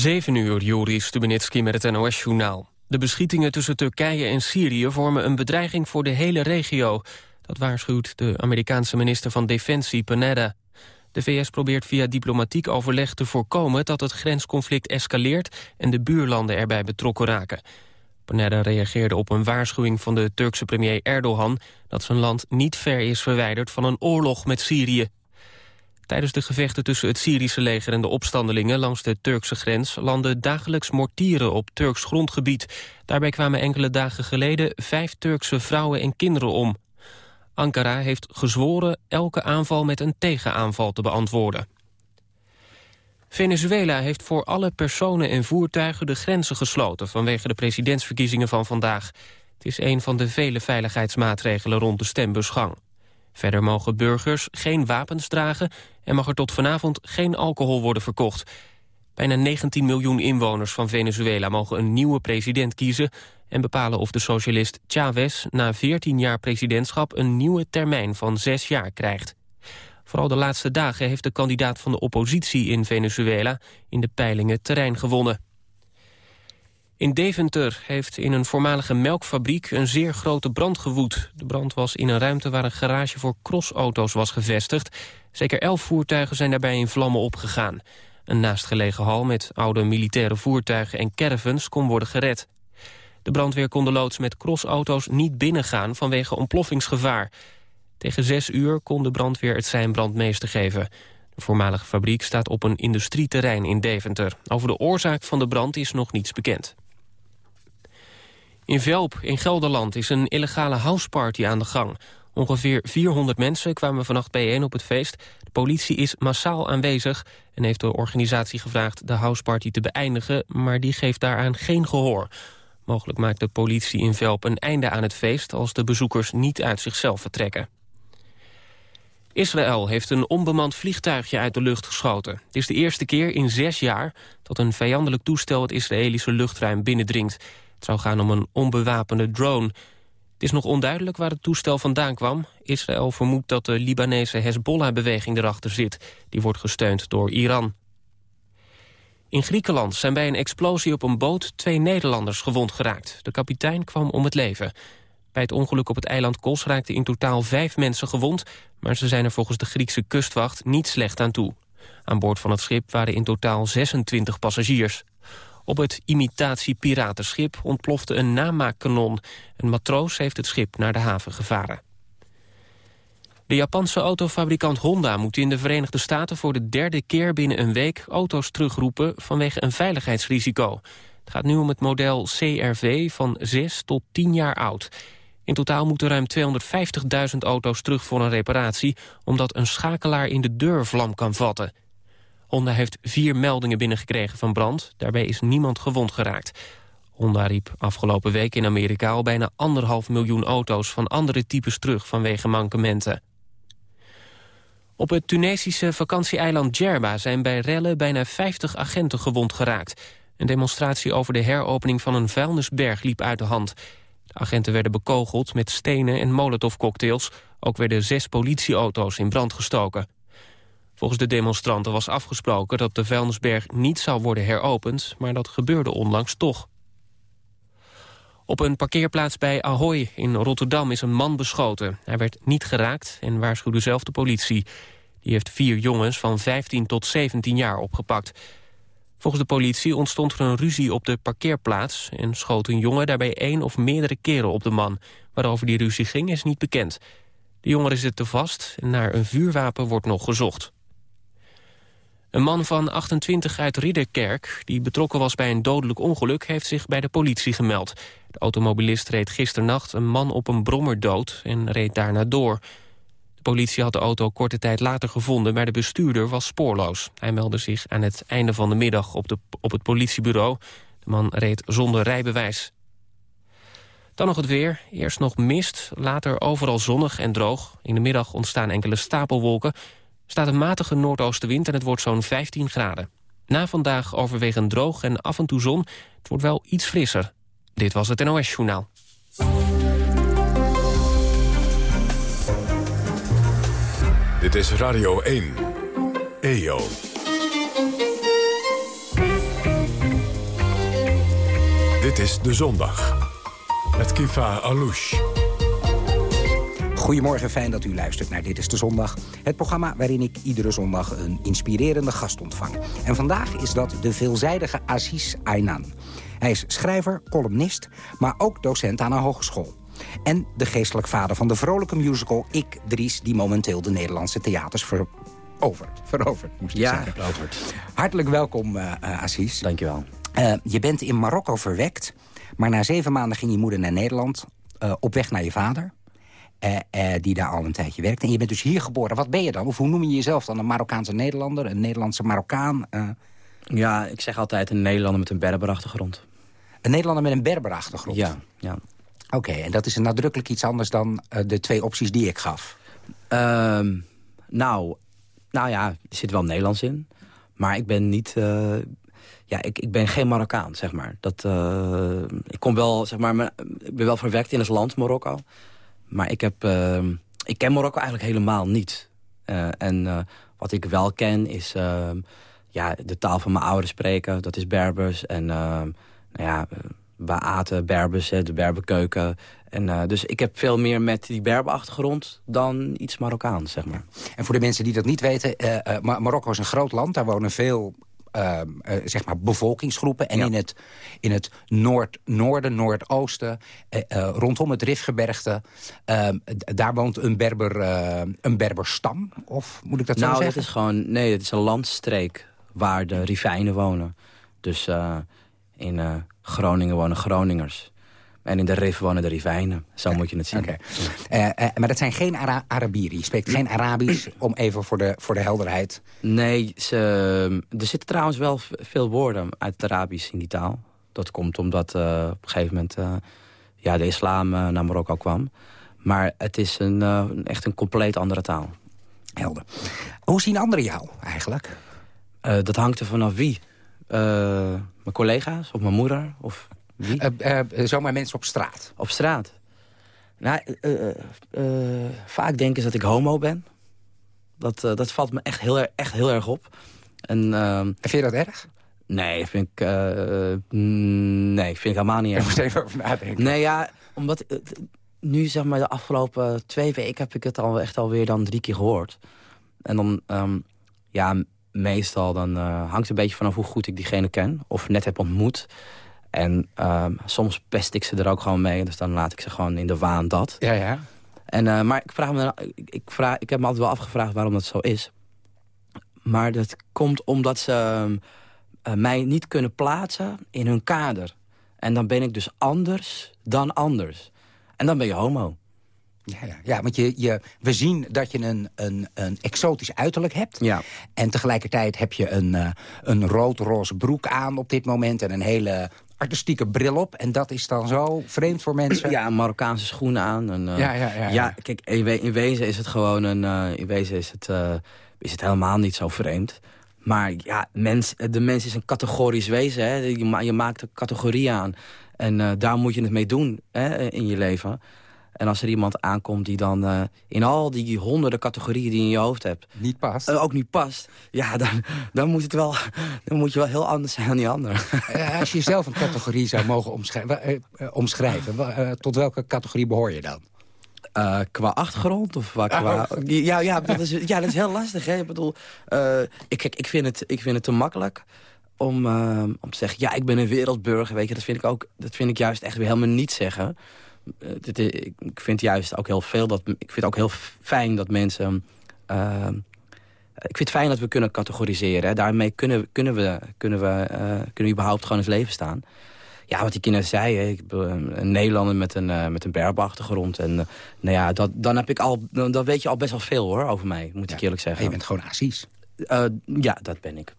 7 uur, Joris Stubenitski met het NOS-journaal. De beschietingen tussen Turkije en Syrië vormen een bedreiging voor de hele regio. Dat waarschuwt de Amerikaanse minister van Defensie, Panetta. De VS probeert via diplomatiek overleg te voorkomen dat het grensconflict escaleert en de buurlanden erbij betrokken raken. Panetta reageerde op een waarschuwing van de Turkse premier Erdogan dat zijn land niet ver is verwijderd van een oorlog met Syrië. Tijdens de gevechten tussen het Syrische leger en de opstandelingen langs de Turkse grens landden dagelijks mortieren op Turks grondgebied. Daarbij kwamen enkele dagen geleden vijf Turkse vrouwen en kinderen om. Ankara heeft gezworen elke aanval met een tegenaanval te beantwoorden. Venezuela heeft voor alle personen en voertuigen de grenzen gesloten... vanwege de presidentsverkiezingen van vandaag. Het is een van de vele veiligheidsmaatregelen rond de stembusgang. Verder mogen burgers geen wapens dragen en mag er tot vanavond geen alcohol worden verkocht. Bijna 19 miljoen inwoners van Venezuela mogen een nieuwe president kiezen... en bepalen of de socialist Chavez na 14 jaar presidentschap... een nieuwe termijn van zes jaar krijgt. Vooral de laatste dagen heeft de kandidaat van de oppositie in Venezuela... in de peilingen terrein gewonnen. In Deventer heeft in een voormalige melkfabriek een zeer grote brand gewoed. De brand was in een ruimte waar een garage voor crossauto's was gevestigd. Zeker elf voertuigen zijn daarbij in vlammen opgegaan. Een naastgelegen hal met oude militaire voertuigen en caravans kon worden gered. De brandweer kon de loods met crossauto's niet binnengaan vanwege ontploffingsgevaar. Tegen zes uur kon de brandweer het zijn brandmeester geven. De voormalige fabriek staat op een industrieterrein in Deventer. Over de oorzaak van de brand is nog niets bekend. In Velp in Gelderland is een illegale houseparty aan de gang. Ongeveer 400 mensen kwamen vannacht bijeen op het feest. De politie is massaal aanwezig en heeft de organisatie gevraagd de houseparty te beëindigen, maar die geeft daaraan geen gehoor. Mogelijk maakt de politie in Velp een einde aan het feest als de bezoekers niet uit zichzelf vertrekken. Israël heeft een onbemand vliegtuigje uit de lucht geschoten. Het is de eerste keer in zes jaar dat een vijandelijk toestel het Israëlische luchtruim binnendringt. Het zou gaan om een onbewapende drone. Het is nog onduidelijk waar het toestel vandaan kwam. Israël vermoedt dat de Libanese Hezbollah-beweging erachter zit. Die wordt gesteund door Iran. In Griekenland zijn bij een explosie op een boot twee Nederlanders gewond geraakt. De kapitein kwam om het leven. Bij het ongeluk op het eiland Kos raakten in totaal vijf mensen gewond... maar ze zijn er volgens de Griekse kustwacht niet slecht aan toe. Aan boord van het schip waren in totaal 26 passagiers. Op het imitatie-piratenschip ontplofte een namaakkanon. Een matroos heeft het schip naar de haven gevaren. De Japanse autofabrikant Honda moet in de Verenigde Staten... voor de derde keer binnen een week auto's terugroepen vanwege een veiligheidsrisico. Het gaat nu om het model CRV van 6 tot 10 jaar oud. In totaal moeten ruim 250.000 auto's terug voor een reparatie... omdat een schakelaar in de deur vlam kan vatten. Honda heeft vier meldingen binnengekregen van brand. Daarbij is niemand gewond geraakt. Honda riep afgelopen week in Amerika al bijna anderhalf miljoen auto's van andere types terug vanwege mankementen. Op het Tunesische vakantieeiland Djerba zijn bij rellen bijna 50 agenten gewond geraakt. Een demonstratie over de heropening van een vuilnisberg liep uit de hand. De agenten werden bekogeld met stenen en molotovcocktails. Ook werden zes politieauto's in brand gestoken. Volgens de demonstranten was afgesproken dat de vuilnisberg niet zou worden heropend, maar dat gebeurde onlangs toch. Op een parkeerplaats bij Ahoy in Rotterdam is een man beschoten. Hij werd niet geraakt en waarschuwde zelf de politie. Die heeft vier jongens van 15 tot 17 jaar opgepakt. Volgens de politie ontstond er een ruzie op de parkeerplaats... en schoot een jongen daarbij één of meerdere keren op de man. Waarover die ruzie ging is niet bekend. De jongen zit te vast en naar een vuurwapen wordt nog gezocht. Een man van 28 uit Ridderkerk, die betrokken was bij een dodelijk ongeluk... heeft zich bij de politie gemeld. De automobilist reed gisternacht een man op een brommer dood en reed daarna door. De politie had de auto korte tijd later gevonden, maar de bestuurder was spoorloos. Hij meldde zich aan het einde van de middag op, de, op het politiebureau. De man reed zonder rijbewijs. Dan nog het weer. Eerst nog mist, later overal zonnig en droog. In de middag ontstaan enkele stapelwolken staat een matige noordoostenwind en het wordt zo'n 15 graden. Na vandaag overwegend droog en af en toe zon. Het wordt wel iets frisser. Dit was het NOS Journaal. Dit is Radio 1. EO. Dit is De Zondag. Met Kifa Alouche. Goedemorgen, fijn dat u luistert naar Dit is de Zondag. Het programma waarin ik iedere zondag een inspirerende gast ontvang. En vandaag is dat de veelzijdige Aziz Aynan. Hij is schrijver, columnist, maar ook docent aan een hogeschool. En de geestelijk vader van de vrolijke musical Ik, Dries... die momenteel de Nederlandse theaters verovert. Veroverd, moest ik ja, zeggen. veroverd. Hartelijk welkom, uh, uh, Aziz. Dankjewel. Uh, je bent in Marokko verwekt, maar na zeven maanden ging je moeder naar Nederland... Op weg naar je vader, uh, uh, die daar al een tijdje werkt. En je bent dus hier geboren. Wat ben je dan? Of hoe noem je jezelf dan? Een Marokkaanse Nederlander? Een Nederlandse Marokkaan? Uh... Ja, ik zeg altijd een Nederlander met een Berberachtergrond. Een Nederlander met een Berberachtergrond? Ja, ja. Oké, okay, en dat is nadrukkelijk iets anders dan de twee opties die ik gaf? Uh, nou, nou ja, er zit wel Nederlands in. Maar ik ben niet... Ja, ik, ik ben geen Marokkaan, zeg maar. Dat, ik kom wel, zeg maar, ik ben wel verwekt in het land Marokko. Maar ik, heb, uh, ik ken Marokko eigenlijk helemaal niet. Uh, en uh, wat ik wel ken is ja, de taal van mijn ouders spreken. Dat is Berbers. En nou ja, we aten Berbers, de Berberkeuken. En, dus ik heb veel meer met die Berberachtergrond dan iets Marokkaans, zeg maar. En voor de mensen die dat niet weten, Marokko is een groot land. Daar wonen veel uh, uh, zeg maar bevolkingsgroepen. En ja. in het, in het noord, noorden, noordoosten, uh, rondom het Rifgebergte... ehm, daar woont een, Berber, een Berberstam, of moet ik dat nou, zo zeggen? Nou, het is gewoon... Nee, het is een landstreek waar de Rivijnen wonen. Dus in Groningen wonen Groningers. En in de Rif wonen de Rivijnen. Zo okay. moet je het zien. Okay. Uh, uh, maar dat zijn geen Ara Arabieren. Je spreekt geen Arabisch, om even voor de, voor de helderheid. Nee, ze, er zitten trouwens wel veel woorden uit het Arabisch in die taal. Dat komt omdat uh, op een gegeven moment ja, de islam naar Marokko kwam. Maar het is een, echt een compleet andere taal. Helder. Hoe zien anderen jou eigenlijk? dat hangt er vanaf wie. mijn collega's of mijn moeder of zomaar mensen op straat? Op straat? Nou, uh, vaak denken ze dat ik homo ben. Dat, dat valt me echt heel, erg, echt heel erg op. En, vind je dat erg? Nee, vind ik, nee, vind ik helemaal niet erg. Ik moest even over nadenken. Nee, ja, omdat nu zeg maar de afgelopen twee weken heb ik het al echt alweer dan drie keer gehoord. En dan, um, ja, meestal dan hangt het een beetje vanaf hoe goed ik diegene ken. Of net heb ontmoet. En um, soms pest ik ze er ook gewoon mee. Dus dan laat ik ze gewoon in de waan dat. Ja, ja. En, uh, maar ik, vraag me, ik, vraag, ik heb me altijd wel afgevraagd waarom dat zo is. Maar dat komt omdat ze uh, mij niet kunnen plaatsen in hun kader. En dan ben ik dus anders dan anders. En dan ben je homo. Ja, ja. ja want je, je, we zien dat je een, een, een exotisch uiterlijk hebt. Ja. En tegelijkertijd heb je een, uh, een rood-roze broek aan op dit moment... en een hele artistieke bril op. En dat is dan zo vreemd voor mensen. Ja, Marokkaanse schoenen aan. En, uh, ja, ja, ja, ja, kijk, in, we in, wezen is het gewoon een... Uh, in wezen is het, uh, is het helemaal niet zo vreemd. Maar ja, mens, de mens is een categorisch wezen. Hè? Je, ma je maakt een categorie aan. En daar moet je het mee doen hè, in je leven. En als er iemand aankomt die dan uh, in al die honderden categorieën die je in je hoofd hebt... Niet past. Uh, ook niet past. Ja, dan, dan, moet het wel, dan moet je wel heel anders zijn dan die ander. Uh, als je zelf een categorie zou mogen omschrijven, omschrijven tot welke categorie behoor je dan? qua achtergrond? Of qua... Oh. Ja, ja, dat is, ja, dat is heel lastig. Hè? Ik bedoel, ik, ik, vind het, ik vind het te makkelijk om, om te zeggen... ja, ik ben een wereldburger, weet je. Dat vind ik, ook, dat vind ik juist echt weer helemaal niet zeggen... Dit, ik vind juist ook heel veel dat ik vind ook heel fijn dat mensen. Uh, ik vind het fijn dat we kunnen categoriseren. Hè. Daarmee kunnen, kunnen, we, kunnen, we, uh, kunnen we überhaupt gewoon eens leven staan. Ja, wat ik net zei, hè, ik ben een Nederlander met een, uh, met een berberachtergrond. En nou ja, dat, dan, heb ik al, dan, dan weet je al best wel veel hoor, over mij, moet ja, ik eerlijk zeggen. Je bent gewoon Aziz. ja, dat ben ik.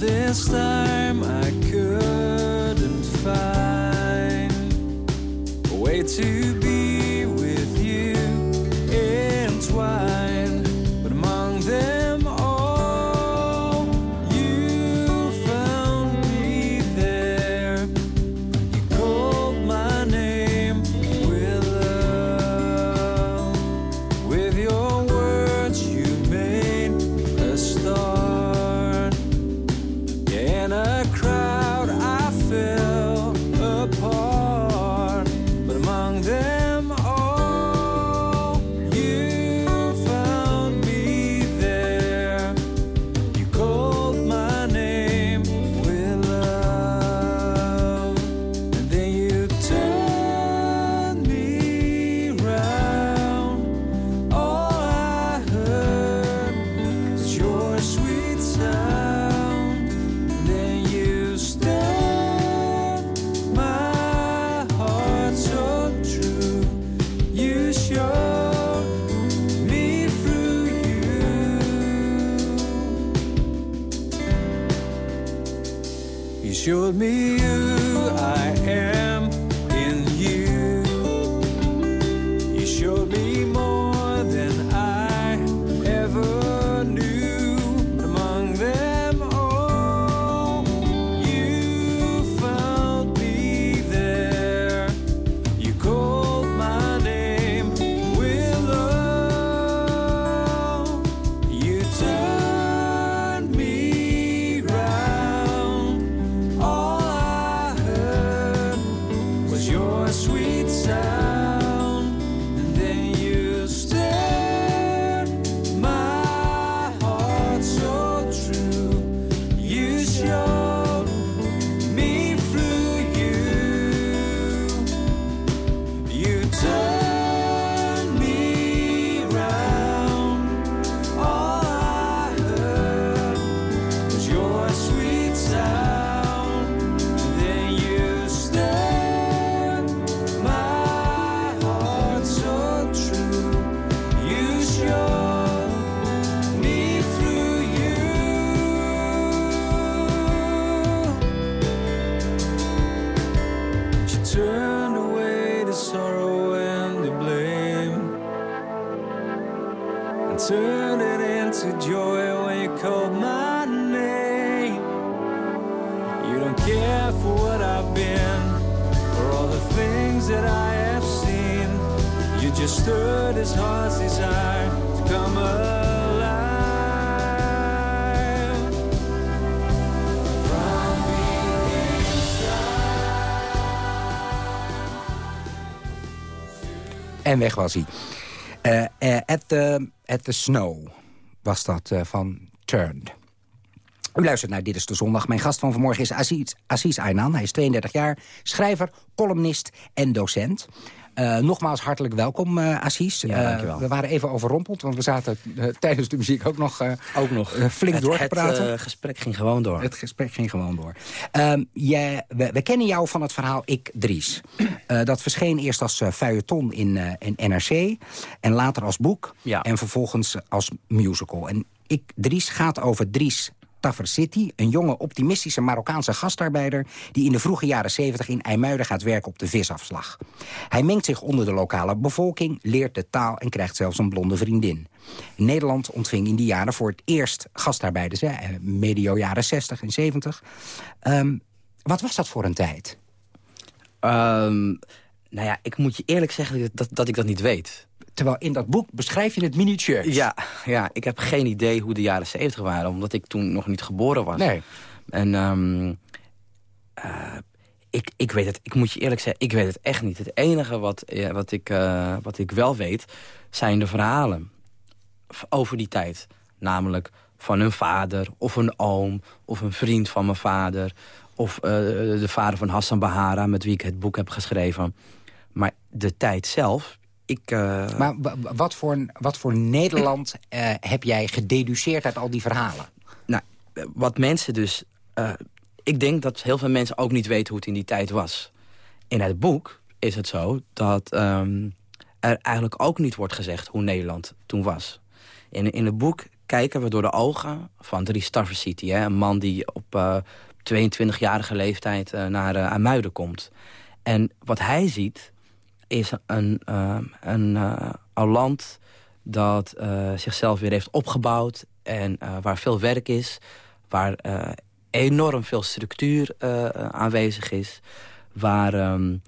This time showed me En weg was hij. Eh, eh, at, the, at the Snow was dat eh, van Turned. U luistert naar Dit is de Zondag. Mijn gast van vanmorgen is Aziz, Aziz Aynan. Hij is 32 jaar, schrijver, columnist en docent. Eh, nogmaals hartelijk welkom, eh Aziz. Ja, Eh, dankjewel. we waren even overrompeld, want we zaten tijdens de muziek ook nog, Ook nog. flink het, door te het, praten. eh, gesprek ging gewoon door. Het gesprek ging gewoon door. Ehm, jij, we, we kennen jou van het verhaal Ik Dries. Dat verscheen eerst als uh, feuilleton in, in NRC... en later als boek Ja. en vervolgens als musical. En Ik Dries gaat over Dries City, een jonge optimistische Marokkaanse gastarbeider... die in de vroege jaren 70 in IJmuiden gaat werken op de visafslag. Hij mengt zich onder de lokale bevolking, leert de taal... en krijgt zelfs een blonde vriendin. Nederland ontving in die jaren voor het eerst gastarbeiders... Hè, eh, medio jaren 60 en 70. Ehm, wat was dat voor een tijd? Ehm, nou ja, ik moet je eerlijk zeggen dat, dat ik dat niet weet. Terwijl in dat boek beschrijf je het minutieus. Ja, ja, ik heb geen idee hoe de jaren 70 waren, omdat ik toen nog niet geboren was. Nee. En ehm, eh, ik, ik weet het, ik moet je eerlijk zeggen, ik weet het echt niet. Het enige wat, ja, wat, ik, eh, wat ik wel weet, zijn de verhalen over die tijd. Namelijk van een vader, of een oom, of een vriend van mijn vader... of eh, de vader van Hassan Bahara, met wie ik het boek heb geschreven. Maar de tijd zelf, ik... eh, Maar wa- wa- wat voor, wat voor Nederland eh, heb jij gededuceerd uit al die verhalen? Nou, wat mensen dus... eh, ik denk dat heel veel mensen ook niet weten hoe het in die tijd was. In het boek is het zo dat ehm, er eigenlijk ook niet wordt gezegd hoe Nederland toen was. In, in het boek kijken we door de ogen van Dries City, hè, een man die op eh, 22-jarige leeftijd naar Amuiden komt. En wat hij ziet is een, een, uh, een land dat uh, zichzelf weer heeft opgebouwd... en uh, waar veel werk is, waar enorm veel structuur aanwezig is... waar uh,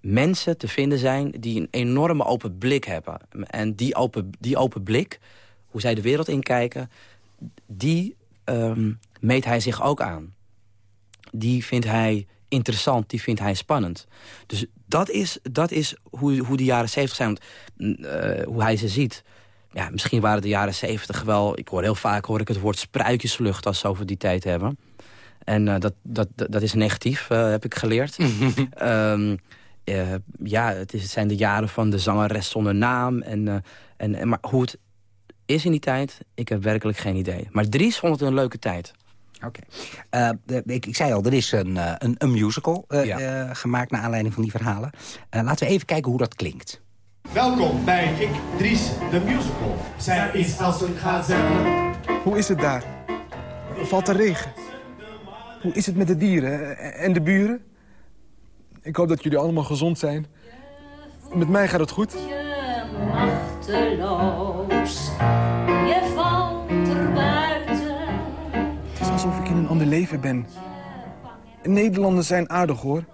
mensen te vinden zijn die een enorme open blik hebben. En die open, die open blik, hoe zij de wereld inkijken... die um, meet hij zich ook aan. Die vindt hij interessant, die vindt hij spannend. Dus dat is, dat is hoe, hoe de jaren zeventig zijn, uh, hoe hij ze ziet. Ja, misschien waren de jaren zeventig wel... ik hoor heel vaak hoor ik het woord spruitjeslucht als ze over die tijd hebben. En uh, dat, dat, dat is negatief, uh, heb ik geleerd. um, ja, het, is, het zijn de jaren van de zangeres zonder naam. En, en, en, maar hoe het is in die tijd, ik heb werkelijk geen idee. Maar Dries vond het een leuke tijd. Oké. Okay. Uh, ik, ik, zei al, er is een, uh, een, een musical uh, ja. gemaakt naar aanleiding van die verhalen. laten we even kijken hoe dat klinkt. Welkom bij Ik Dries, de musical. Zij is als een gazelle. Hoe is het daar? Valt er regen? Hoe is het met de dieren en de buren? Ik hoop dat jullie allemaal gezond zijn. Met mij gaat het goed. Je machteloos, in een ander leven ben. Nederlanders zijn aardig, hoor.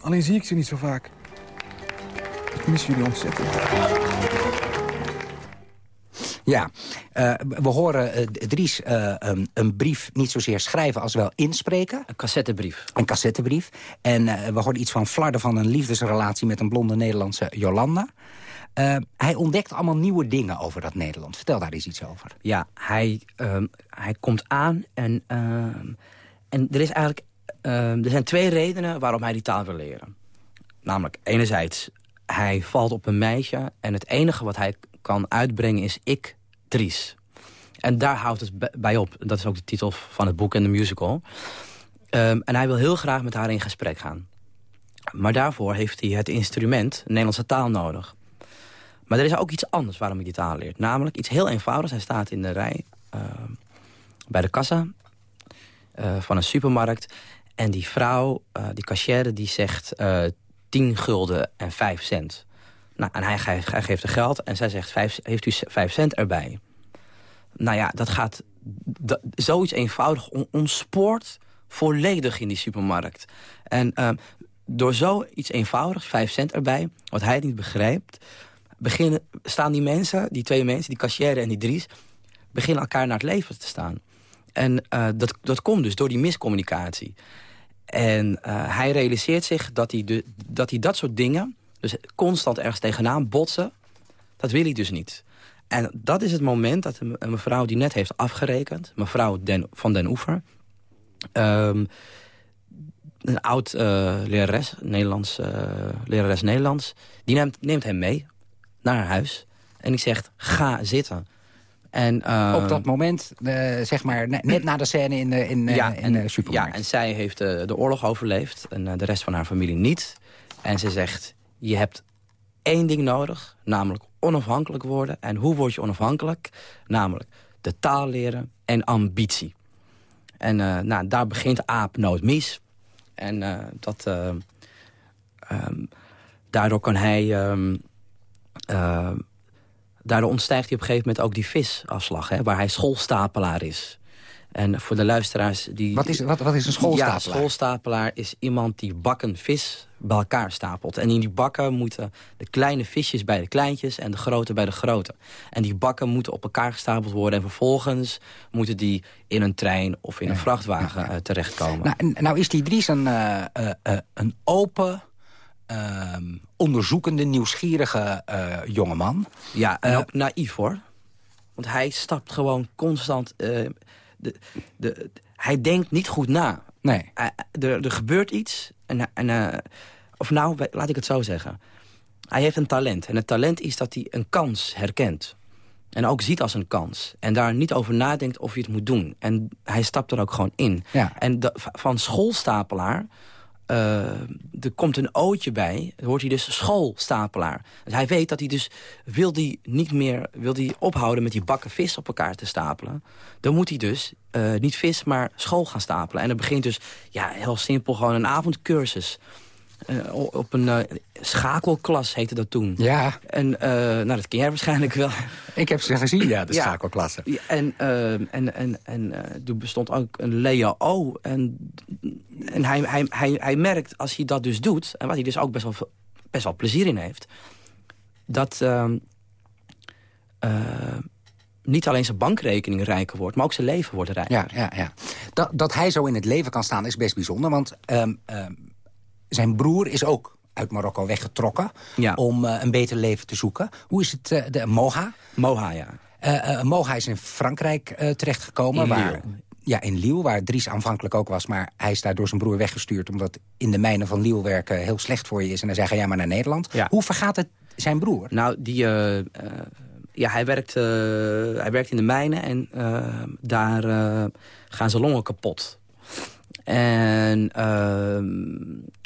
Alleen zie ik ze niet zo vaak. Ik mis jullie ontzettend. Ja, eh, we horen eh, Dries eh, een, een brief niet zozeer schrijven als wel inspreken. Een cassettebrief. Een cassettebrief. En eh, we hoorden iets van flarden van een liefdesrelatie... met een blonde Nederlandse Jolanda. Eh, hij ontdekt allemaal nieuwe dingen over dat Nederland. Vertel daar eens iets over. Ja, hij, ehm, hij komt aan en, ehm, en er, is eigenlijk, ehm, er zijn twee redenen waarom hij die taal wil leren. Namelijk, enerzijds, hij valt op een meisje... en het enige wat hij kan uitbrengen is ik, Dries. En daar houdt het bij op. Dat is ook de titel van het boek en de musical. Ehm, en hij wil heel graag met haar in gesprek gaan. Maar daarvoor heeft hij het instrument, de Nederlandse taal, nodig. Maar er is ook iets anders waarom hij taal leert. Namelijk iets heel eenvoudigs. Hij staat in de rij eh, bij de kassa eh, van een supermarkt. En die vrouw, eh, die cashier, die zegt eh 10 gulden en 5 cent. Nou, en hij, ge- hij geeft de geld en zij zegt, heeft u 5 cent erbij? Nou ja, dat gaat dat, zoiets eenvoudig on- ontspoort volledig in die supermarkt. En ehm, door zoiets eenvoudigs, 5 cent erbij, wat hij niet begrijpt... Beginnen, staan die mensen, die twee mensen, die cashier en die Dries... beginnen elkaar naar het leven te staan. En eh, dat, dat komt dus door die miscommunicatie. En eh, hij realiseert zich dat hij, de, dat hij dat soort dingen... dus constant ergens tegenaan botsen... dat wil hij dus niet. En dat is het moment dat een mevrouw die net heeft afgerekend... mevrouw van den Oever... ehm, een oud eh, lerares, Nederlands, lerares Nederlands... die neemt, neemt hem mee naar huis. En die zegt, ga zitten. En, eh, Op dat moment, eh, zeg maar, ne- net na de scène in de, in, eh, ja, in en, de supermarkt. Ja, en zij heeft eh, de oorlog overleefd en de rest van haar familie niet. En ze zegt, je hebt één ding nodig, namelijk onafhankelijk worden. En hoe word je onafhankelijk? Namelijk de taal leren en ambitie. En nou, daar begint aap nooit mis. En dat, eh, ehm, daardoor kan hij... ehm, eh, daardoor ontstijgt hij op een gegeven moment ook die visafslag... Hè, waar hij schoolstapelaar is. En voor de luisteraars die... Wat is, wat, wat is een Ja, schoolstapelaar? schoolstapelaar is iemand die bakken vis bij elkaar stapelt. En in die bakken moeten de kleine visjes bij de kleintjes... en de grote bij de grote. En die bakken moeten op elkaar gestapeld worden... en vervolgens moeten die in een trein of in een vrachtwagen eh, terechtkomen. Nou, nou is die Dries een, eh, eh, een open, ehm, onderzoekende, nieuwsgierige eh jongeman. Ja, ook naïef hoor. Want hij stapt gewoon constant... eh, de, de, hij denkt niet goed na. Nee. Er, er gebeurt iets. En, en, of nou, laat ik het zo zeggen. Hij heeft een talent. En het talent is dat hij een kans herkent. En ook ziet als een kans. En daar niet over nadenkt of hij het moet doen. En hij stapt er ook gewoon in. Ja. En van schoolstapelaar... eh, er komt een ootje bij, wordt hij dus schoolstapelaar. Dus hij weet dat hij dus, wil die niet meer, wil die ophouden met die bakken vis op elkaar te stapelen. Dan moet hij dus eh, niet vis, maar school gaan stapelen. En dan begint dus, ja, heel simpel, gewoon een avondcursus. Eh, op een eh, schakelklas heette dat toen. Ja, En uh, nou, dat ken jij waarschijnlijk wel. ik heb ze gezien, ja, de Ja. schakelklasse. Ja, en en, en, en er bestond ook een Lea O. En, en hij, hij, hij, hij merkt, als hij dat dus doet... en wat hij dus ook best wel, best wel plezier in heeft... dat uh, niet alleen zijn bankrekening rijker wordt... maar ook zijn leven wordt rijker. Ja, ja, ja. Dat, dat hij zo in het leven kan staan is best bijzonder. Want um, um, zijn broer is ook uit Marokko weggetrokken... Ja. om uh, een beter leven te zoeken. Hoe is het, uh, de Moha? Moha, ja. Uh, Moha is in Frankrijk terechtgekomen. In waar. Ja, in Lille, waar Dries aanvankelijk ook was. Maar hij is daar door zijn broer weggestuurd... omdat in de mijnen van Lille werken heel slecht voor je is. En hij zei, ga jij maar naar Nederland. Ja. Hoe vergaat het zijn broer? Nou, die... Ja, hij werkt, hij werkt in de mijnen en daar gaan zijn longen kapot. En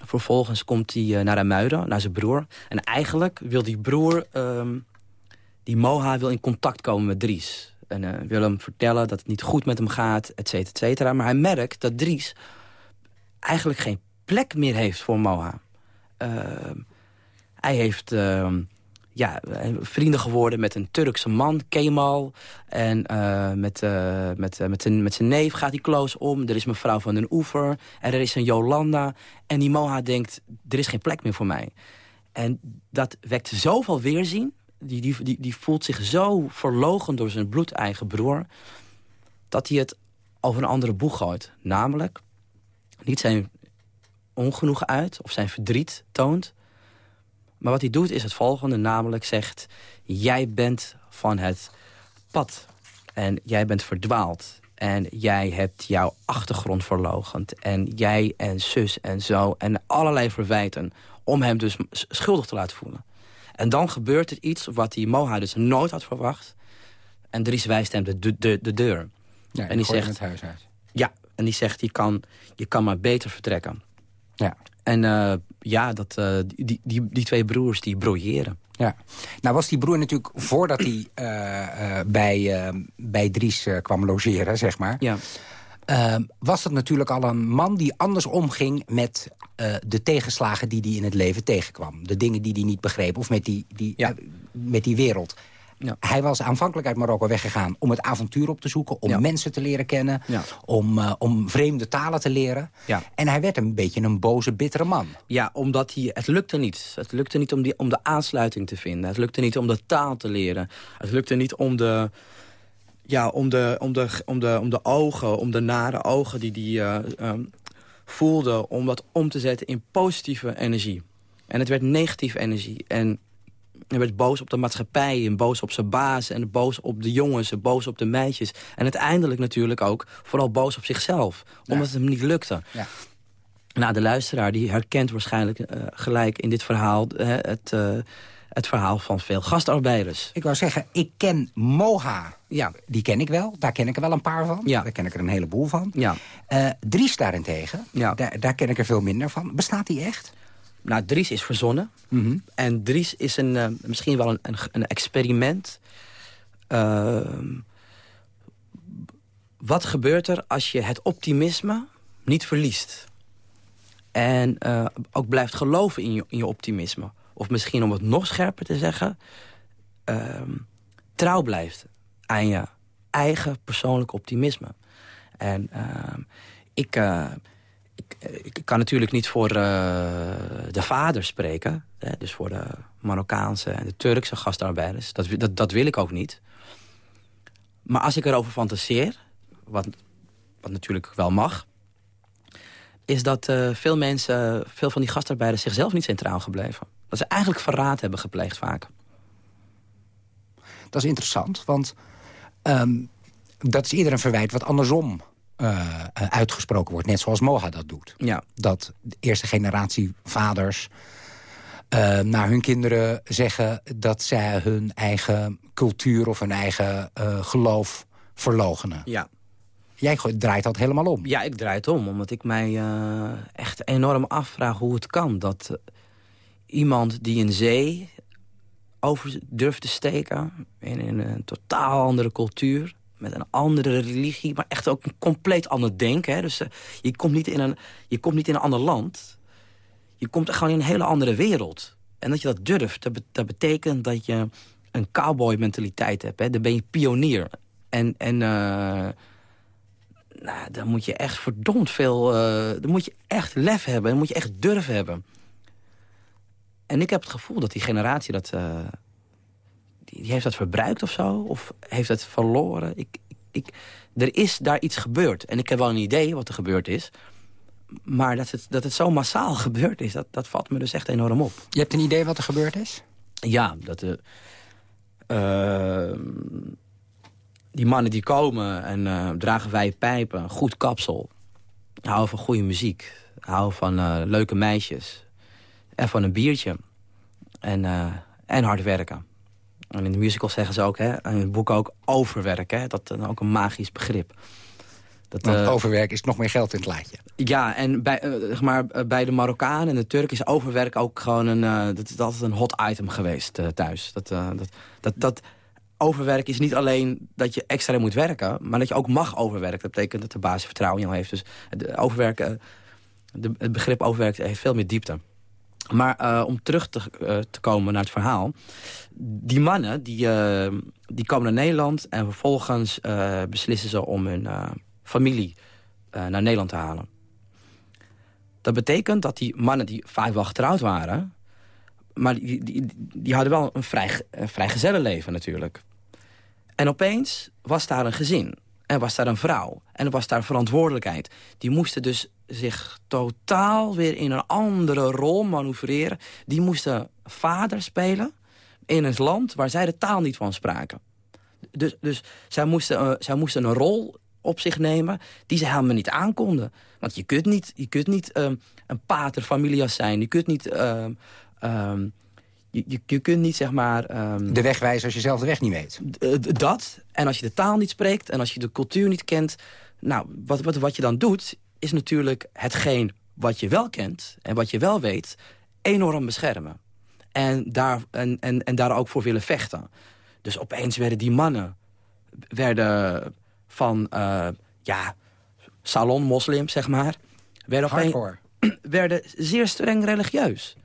vervolgens komt hij naar Amuiden, naar zijn broer. En eigenlijk wil die broer, um, die Moha, wil in contact komen met Dries. en eh, wil hem vertellen dat het niet goed met hem gaat, et cetera, et cetera. Maar hij merkt dat Dries eigenlijk geen plek meer heeft voor Moha. Ehm, hij heeft ehm, ja, vrienden geworden met een Turkse man, Kemal. En eh, met, uh, met, met, zijn, met zijn neef gaat hij close om. Er is mevrouw van den Oever. En er is een Jolanda. En die Moha denkt, er is geen plek meer voor mij. En dat wekt zoveel weerzien. Die, die, die, die voelt zich zo verlogen door zijn bloedeigen broer... dat hij het over een andere boeg gooit. Namelijk, niet zijn ongenoegen uit of zijn verdriet toont... Maar wat hij doet is het volgende, namelijk zegt... jij bent van het pad en jij bent verdwaald. En jij hebt jouw achtergrond verlogend. En jij en zus en zo. En allerlei verwijten om hem dus schuldig te laten voelen. En dan gebeurt er iets wat die Moha dus nooit had verwacht. En Dries wijst hem de, de, de deur. Ja, en die zegt, het huis uit. Ja, en die zegt, je kan, je kan maar beter vertrekken. Ja. En uh, ja, dat, uh, die, die, die twee broers die broeieren. Ja. Nou was die broer natuurlijk voordat hij uh, bij, bij Dries kwam logeren, zeg maar... Ja. was het natuurlijk al een man die anders omging met de tegenslagen die hij in het leven tegenkwam. De dingen die hij niet begreep of met die, die, Ja. met die wereld. Ja. Hij was aanvankelijk uit Marokko weggegaan om het avontuur op te zoeken... om Ja. mensen te leren kennen, Ja. om, eh, om vreemde talen te leren. Ja. En hij werd een beetje een boze, bittere man. Ja, omdat hij, het lukte niet. Het lukte niet om, die, om de aansluiting te vinden. Het lukte niet om de taal te leren. Het lukte niet om de, ja, om de, om de, om de, om de ogen, om de nare ogen die hij eh, ehm, voelde... om dat om te zetten in positieve energie. En het werd negatieve energie. En hij werd boos op de maatschappij en boos op zijn baas... en boos op de jongens en boos op de meisjes. En uiteindelijk natuurlijk ook vooral boos op zichzelf. Omdat het hem niet lukte. Ja. Nou, de luisteraar die herkent waarschijnlijk eh, gelijk in dit verhaal... eh, het, eh, het verhaal van veel gastarbeiders. Ik wou zeggen, ik ken Moha. Ja. Die ken ik wel. Daar ken ik er wel een paar van. Ja. Daar ken ik er een heleboel van. Ja. Dries daarentegen, Ja. daar, daar ken ik er veel minder van. Bestaat die echt? Nou, Dries is verzonnen. Mhm. En Dries is een, eh, misschien wel een, een, een experiment. Ehm, wat gebeurt er als je het optimisme niet verliest? En eh, ook blijft geloven in je, in je optimisme. Of misschien om het nog scherper te zeggen... ehm, trouw blijft aan je eigen persoonlijk optimisme. En ehm, ik, eh, ik, kan natuurlijk niet voor eh, de vader spreken. Hè, dus voor de Marokkaanse en de Turkse gastarbeiders. Dat, dat, dat wil ik ook niet. Maar als ik erover fantaseer, wat, wat natuurlijk wel mag... is dat eh, veel mensen, veel van die gastarbeiders zichzelf niet trouw gebleven. Dat ze eigenlijk verraad hebben gepleegd vaak. Dat is interessant, want ehm, dat is eerder een verwijt wat andersom eh, eh, uitgesproken wordt. Net zoals Moha dat doet. Ja, Dat de eerste generatie vaders eh, naar hun kinderen zeggen... dat zij hun eigen cultuur of hun eigen geloof verlogenen. ja. Jij draait dat helemaal om. Ja, ik draai het om, omdat ik mij echt enorm afvraag hoe het kan... dat iemand die een zee over durft te steken... In, in een totaal andere cultuur, met een andere religie... maar echt ook een compleet ander denken. Hè? Dus eh, je, komt niet in een, je komt niet in een ander land. Je komt gewoon in een hele andere wereld. En dat je dat durft, dat, be- dat betekent dat je een cowboy-mentaliteit hebt. Hè? Dan ben je pionier. En... en eh, nou, dan moet je echt verdomd veel... eh, dan moet je echt lef hebben. Dan moet je echt durf hebben. En ik heb het gevoel dat die generatie dat... eh, die, heeft dat verbruikt of zo. Of heeft het verloren. Ik, ik, er is daar iets gebeurd. En ik heb wel een idee wat er gebeurd is. Maar dat het, dat het zo massaal gebeurd is, dat, dat valt me dus echt enorm op. Je hebt een idee wat er gebeurd is? Ja, dat de, ehm, die mannen die komen en eh, dragen wij pijpen, goed kapsel. Houden van goede muziek. Houden van eh, leuke meisjes. En van een biertje. En, eh, en hard werken. En in de musical zeggen ze ook, hè, in het boek ook, overwerken. Hè, dat is ook een magisch begrip. Dat, Want eh, overwerk is nog meer geld in het laadje. ja, en bij, eh, zeg maar, eh, bij de Marokkanen en de Turk is overwerk ook gewoon een... dat is altijd een hot item geweest thuis. Dat, dat, dat, dat overwerken is niet alleen dat je extra moet werken... maar dat je ook mag overwerken. Dat betekent dat de basis vertrouwen in jou heeft. Dus de overwerken, de, het begrip overwerken heeft veel meer diepte. Maar uh, om terug te, uh, te, komen naar het verhaal. Die mannen die, uh, die komen naar Nederland... en vervolgens beslissen ze om hun familie naar Nederland te halen. Dat betekent dat die mannen die vaak wel getrouwd waren... maar die, die, die hadden wel een vrij, een vrij leven natuurlijk. En opeens was daar een gezin. En was daar een vrouw. En was daar verantwoordelijkheid. Die moesten dus zich totaal weer in een andere rol manoeuvreren. Die moesten vader spelen in een land waar zij de taal niet van spraken. Dus, dus zij, moesten, uh, zij moesten een rol op zich nemen die ze helemaal niet aankonden. Want je kunt niet, je kunt niet um, een pater familias zijn. Je kunt niet... Um, um, je, je, je, kunt niet, zeg maar... de weg wijzen als je zelf de weg niet weet. Dat. En als je de taal niet spreekt en als je de cultuur niet kent... Nou, wat, wat, wat je dan doet, is natuurlijk hetgeen wat je wel kent... en wat je wel weet, enorm beschermen. En daar, en, en, en daar ook voor willen vechten. Dus opeens werden die mannen... werden van, uh, ja, salon zeg maar... Werden, Hardcore. werden zeer streng religieus.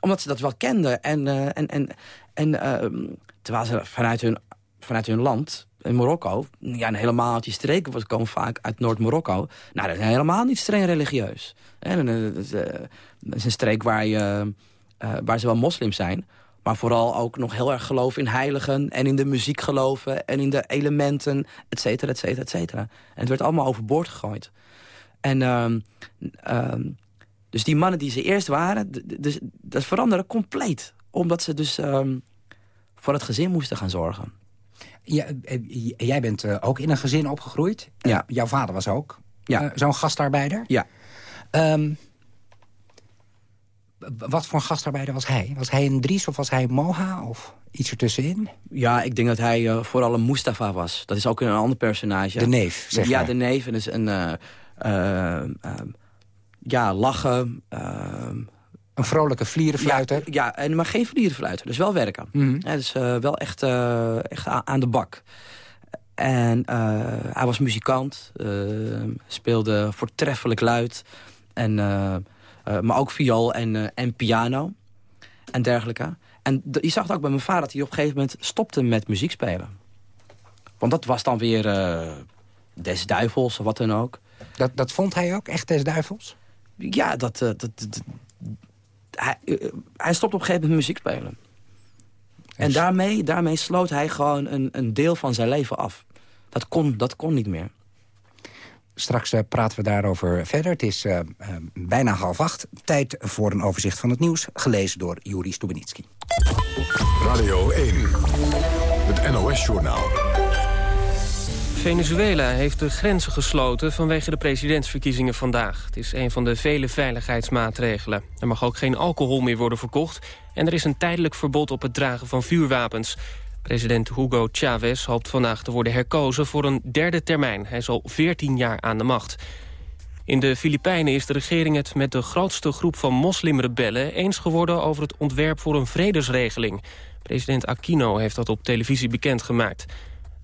Omdat ze dat wel kenden. En, uh, en, en, en uh, terwijl ze vanuit hun, vanuit hun land in Marokko... Ja, helemaal uit die streken, we komen vaak uit Noord-Marokko... Nou, dat is helemaal niet streng religieus. En, dat is een streek waar, je, waar ze wel moslims zijn... Maar vooral ook nog heel erg geloven in heiligen... en in de muziek geloven en in de elementen, et cetera, et cetera, et cetera. En het werd allemaal overboord gegooid. En um, um, dus die mannen die ze eerst waren, dus, dat veranderde compleet. Omdat ze dus um, voor het gezin moesten gaan zorgen. Ja, eh, jij bent uh, ook in een gezin opgegroeid. Ja. Jouw vader was ook ja. zo'n gastarbeider. Ja. wat voor een gastarbeider was hij? Was hij een Dries of was hij een Moha of iets ertussenin? Ja, ik denk dat hij uh, vooral een Mustafa was. Dat is ook een ander personage. De neef, zeg Ja, maar. de neef. En dus een... Uh, uh, ja, lachen. een vrolijke vlierenfluiter? Ja, ja en, maar geen vlierenfluiter. Dus wel werken. Mm -hmm. ja, dus wel echt, echt aan de bak. En hij was muzikant. speelde voortreffelijk luid. En... Maar ook viool en, en piano en dergelijke. En je zag het ook bij mijn vader dat hij op een gegeven moment stopte met muziek spelen. Want dat was dan weer uh, des duivels of wat dan ook. Dat, dat vond hij ook, echt des duivels? Ja, dat, dat, dat hij, hij stopte op een gegeven moment muziek spelen. En daarmee, daarmee sloot hij gewoon een, een deel van zijn leven af. Dat kon, dat kon niet meer. Straks uh, praten we daarover verder. Het is uh, uh, bijna half acht. Tijd voor een overzicht van het nieuws. Gelezen door Juri Stubenitski. Radio 1. Het NOS-journaal. Venezuela heeft de grenzen gesloten vanwege de presidentsverkiezingen vandaag. Het is een van de vele veiligheidsmaatregelen. Er mag ook geen alcohol meer worden verkocht... en er is een tijdelijk verbod op het dragen van vuurwapens. President Hugo Chavez hoopt vandaag te worden herkozen voor een derde termijn. Hij is al 14 jaar aan de macht. In de Filipijnen is de regering het met de grootste groep van moslimrebellen... eens geworden over het ontwerp voor een vredesregeling. President Aquino heeft dat op televisie bekendgemaakt.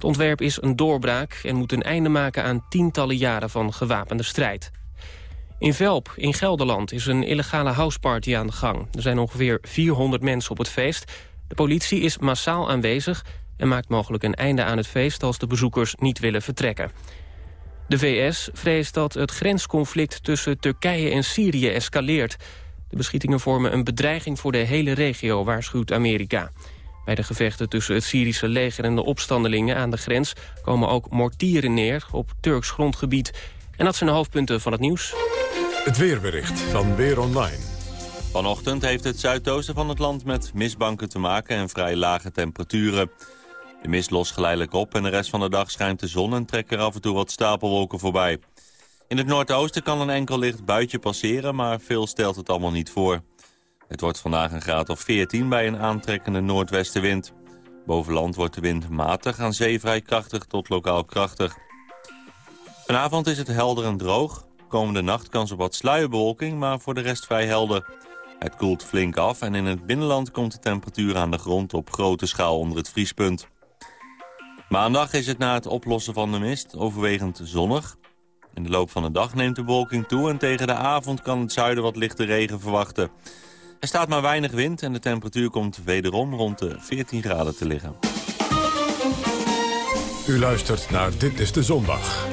Het ontwerp is een doorbraak en moet een einde maken aan tientallen jaren van gewapende strijd. In Velp, in Gelderland, is een illegale houseparty aan de gang. Er zijn ongeveer 400 mensen op het feest... De politie is massaal aanwezig en maakt mogelijk een einde aan het feest... als de bezoekers niet willen vertrekken. De VS vreest dat het grensconflict tussen Turkije en Syrië escaleert. De beschietingen vormen een bedreiging voor de hele regio, waarschuwt Amerika. Bij de gevechten tussen het Syrische leger en de opstandelingen aan de grens... komen ook mortieren neer op Turks grondgebied. En dat zijn de hoofdpunten van het nieuws. Het weerbericht van Weer Online. Vanochtend heeft het zuidoosten van het land met mistbanken te maken en vrij lage temperaturen. De mist lost geleidelijk op en de rest van de dag schijnt de zon en trekken er af en toe wat stapelwolken voorbij. In het noordoosten kan een enkel licht buitje passeren, maar veel stelt het allemaal niet voor. Het wordt vandaag een graad of 14 bij een aantrekkende noordwestenwind. Boven land wordt de wind matig aan zee vrij krachtig tot lokaal krachtig. Vanavond is het helder en droog. Komende nacht kans op wat sluierbewolking, maar voor de rest vrij helder. Het koelt flink af en in het binnenland komt de temperatuur aan de grond op grote schaal onder het vriespunt. Maandag is het na het oplossen van de mist overwegend zonnig. In de loop van de dag neemt de bewolking toe... en tegen de avond kan het zuiden wat lichte regen verwachten. Er staat maar weinig wind en de temperatuur komt wederom rond de 14 graden te liggen. U luistert naar Dit is de Zondag.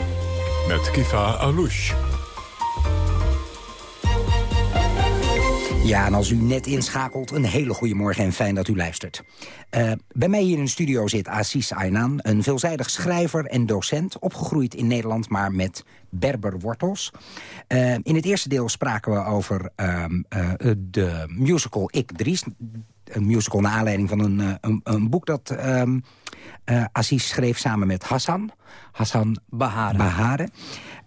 Met Kifa Alouche. Ja, en als u net inschakelt, een hele goede morgen en fijn dat u luistert. Uh, bij mij hier in de studio zit Assis Aynan, een veelzijdig schrijver en docent... opgegroeid in Nederland, maar met Berberwortels. Uh, in het eerste deel spraken we over uh, de musical Ik Dries. Een musical naar aanleiding van een, een, een boek dat ehm, Assis schreef samen met Hassan. Hassan Bahare. Bahare.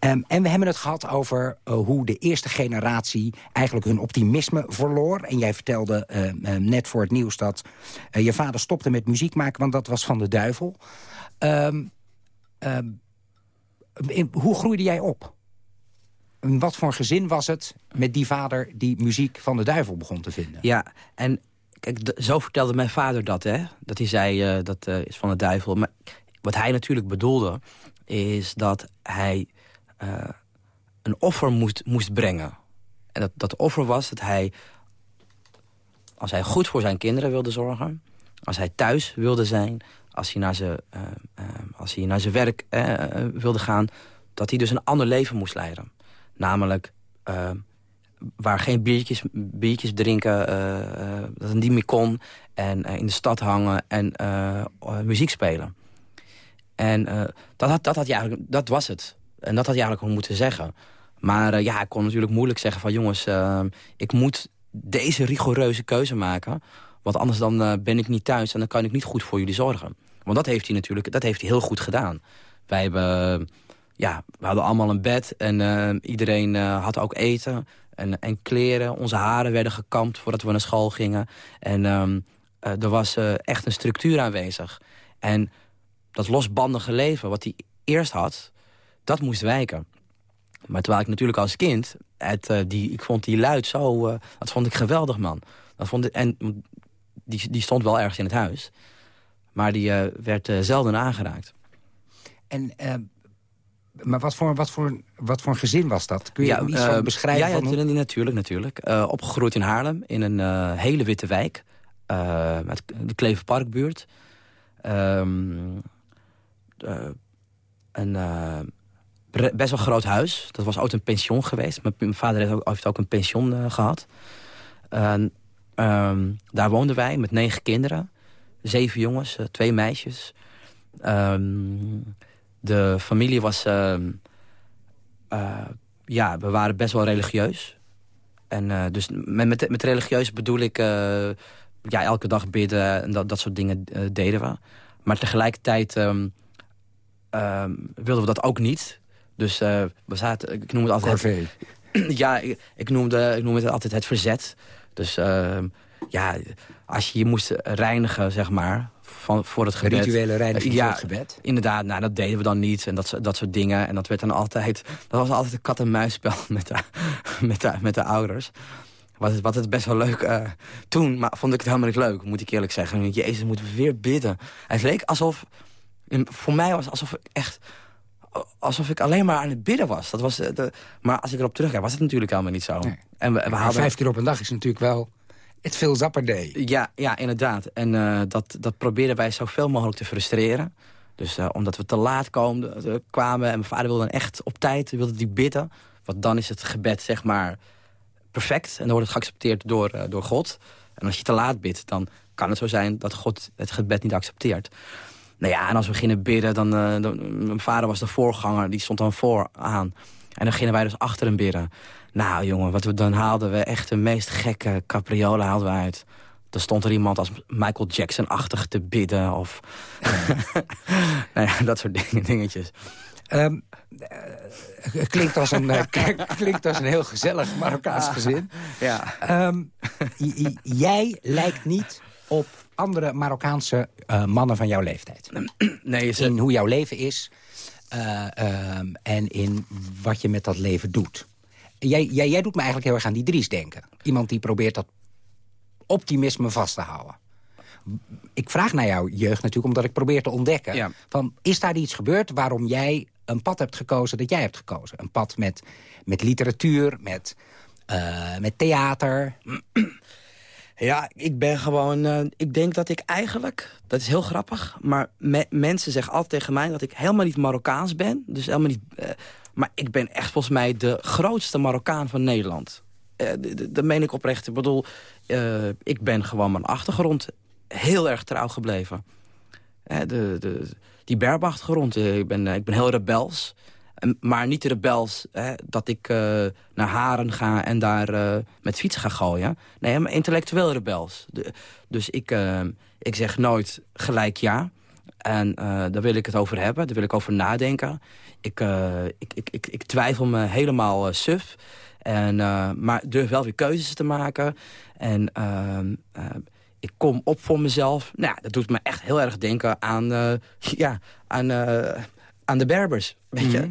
Um, en we hebben het gehad over uh, hoe de eerste generatie eigenlijk hun optimisme verloor. En jij vertelde uh, uh, net voor het nieuws dat je vader stopte met muziek maken... want dat was van de duivel. Hoe groeide jij op? En wat voor gezin was het met die vader die muziek van de duivel begon te vinden? Ja, en kijk, zo vertelde mijn vader dat, hè. Dat hij zei, dat is van de duivel. Maar wat hij natuurlijk bedoelde, is dat hij uh, een offer moest, moest brengen. En dat, dat offer was dat hij, als hij goed voor zijn kinderen wilde zorgen... als hij thuis wilde zijn, als hij naar zijn, uh, uh, als hij naar zijn werk wilde gaan... dat hij dus een ander leven moest leiden. Namelijk waar geen biertjes, biertjes drinken, dat het niet meer kon... en in de stad hangen en muziek spelen. En dat, had, dat, had eigenlijk, dat was het. En dat had je eigenlijk moeten zeggen. Maar uh, ja, ik kon natuurlijk moeilijk zeggen van... jongens, uh, ik moet deze rigoureuze keuze maken. Want anders dan uh, ben ik niet thuis en dan kan ik niet goed voor jullie zorgen. Want dat heeft hij natuurlijk dat heeft hij heel goed gedaan. Wij hebben, ja, we hadden allemaal een bed en iedereen had ook eten en, en kleren. Onze haren werden gekamd voordat we naar school gingen. En um, er was echt een structuur aanwezig. En dat losbandige leven wat hij eerst had dat moest wijken. Maar terwijl ik natuurlijk als kind, het, uh, die, ik vond die luid zo, uh, dat vond ik geweldig, man. Dat vond ik, en die, die stond wel ergens in het huis. Maar die uh, werd zelden aangeraakt. En, maar wat voor, wat, voor, wat voor een gezin was dat? Kun je ja, iets van beschrijven? Ja, ja natuurlijk, natuurlijk. opgegroeid in Haarlem, in een hele witte wijk. met de Kleverparkbuurt. Um, een best wel groot huis. Dat was ooit een pension geweest. Mijn, vader heeft ook, heeft ook, een pension uh, gehad. Um, daar woonden wij met negen kinderen. Zeven jongens, uh, twee meisjes. Um, de familie was... Ehm, eh, ja, we waren best wel religieus. En dus met, met, met, religieus bedoel ik... ja, elke dag bidden en dat, dat soort dingen deden we. Maar tegelijkertijd... wilden we dat ook niet. Dus uh, we zaten, ik noem het altijd... ja, ik, ik, noemde, ik noemde het altijd het verzet. Dus uh, ja, als je je moest reinigen, zeg maar, van, voor het gebed. Rituele reiniging ja, voor het gebed? inderdaad. Nou, dat deden we dan niet. En dat, dat soort dingen. En dat werd dan altijd... Dat was altijd een kat-en-muisspel met de, met, de, met de ouders. Wat het, wat het best wel leuk uh, toen, maar vond ik het helemaal niet leuk, moet ik eerlijk zeggen. Jezus, moeten we weer bidden. Het leek alsof, voor mij was alsof ik echt alsof ik alleen maar aan het bidden was. Dat was de, maar als ik erop terugkijk, was het natuurlijk helemaal niet zo. En we, we hadden... Vijf keer op een dag is natuurlijk wel het veel zapper day. Ja, ja inderdaad. En uh, dat, dat probeerden wij zoveel mogelijk te frustreren. Dus uh, omdat we te laat komen, uh, kwamen en mijn vader wilde dan echt op tijd wilde die bidden. Want dan is het gebed zeg maar perfect. En dan wordt het geaccepteerd door, door God. En als je te laat bidt, dan kan het zo zijn dat God het gebed niet accepteert. Nou ja, en als we gingen bidden, dan, uh, dan, Mijn vader was de voorganger, die stond dan voor aan. En dan gingen wij dus achter hem bidden. Nou jongen, wat we dan haalden we echt de meest gekke capriolen haalden we uit. Dan stond er iemand als Michael Jackson-achtig te bidden. Of nou ja, dat soort dingen, dingetjes. Um, klinkt, als een, klinkt als een heel gezellig Marokkaans gezin. Ja. Um, jij lijkt niet op andere Marokkaanse uh, mannen van jouw leeftijd. Nee, ze... In hoe jouw leven is uh, uh, en in wat je met dat leven doet. Jij, jij, jij doet me eigenlijk heel erg aan die Dries denken. Iemand die probeert dat optimisme vast te houden. ik vraag naar jouw jeugd natuurlijk omdat ik probeer te ontdekken. Ja. Van, is daar iets gebeurd waarom jij een pad hebt gekozen dat jij hebt gekozen? Een pad met, met literatuur, met, eh, met theater. Ja, ik ben gewoon... eh, ik denk dat ik eigenlijk... Dat is heel grappig. Maar me- mensen zeggen altijd tegen mij dat ik helemaal niet Marokkaans ben. Dus helemaal niet... eh, maar ik ben echt volgens mij de grootste Marokkaan van Nederland. D- dat meen ik oprecht. Ik bedoel, ik ben gewoon mijn achtergrond heel erg trouw gebleven. De, de, die Berba-achtergrond. eh, ik, ben, ik ben heel rebels. Maar niet rebels hè, dat ik eh, naar Haren ga en daar eh, met fiets ga gooien. Nee, maar intellectueel rebels. Dus ik, eh, ik zeg nooit gelijk ja. En daar wil ik het over hebben, daar wil ik over nadenken. Ik, ik, ik, ik, ik twijfel me helemaal suf. En, maar durf wel weer keuzes te maken. En ehm, eh, ik kom op voor mezelf. Nou, dat doet me echt heel erg denken aan, ja, aan, aan de Berbers. Weet je?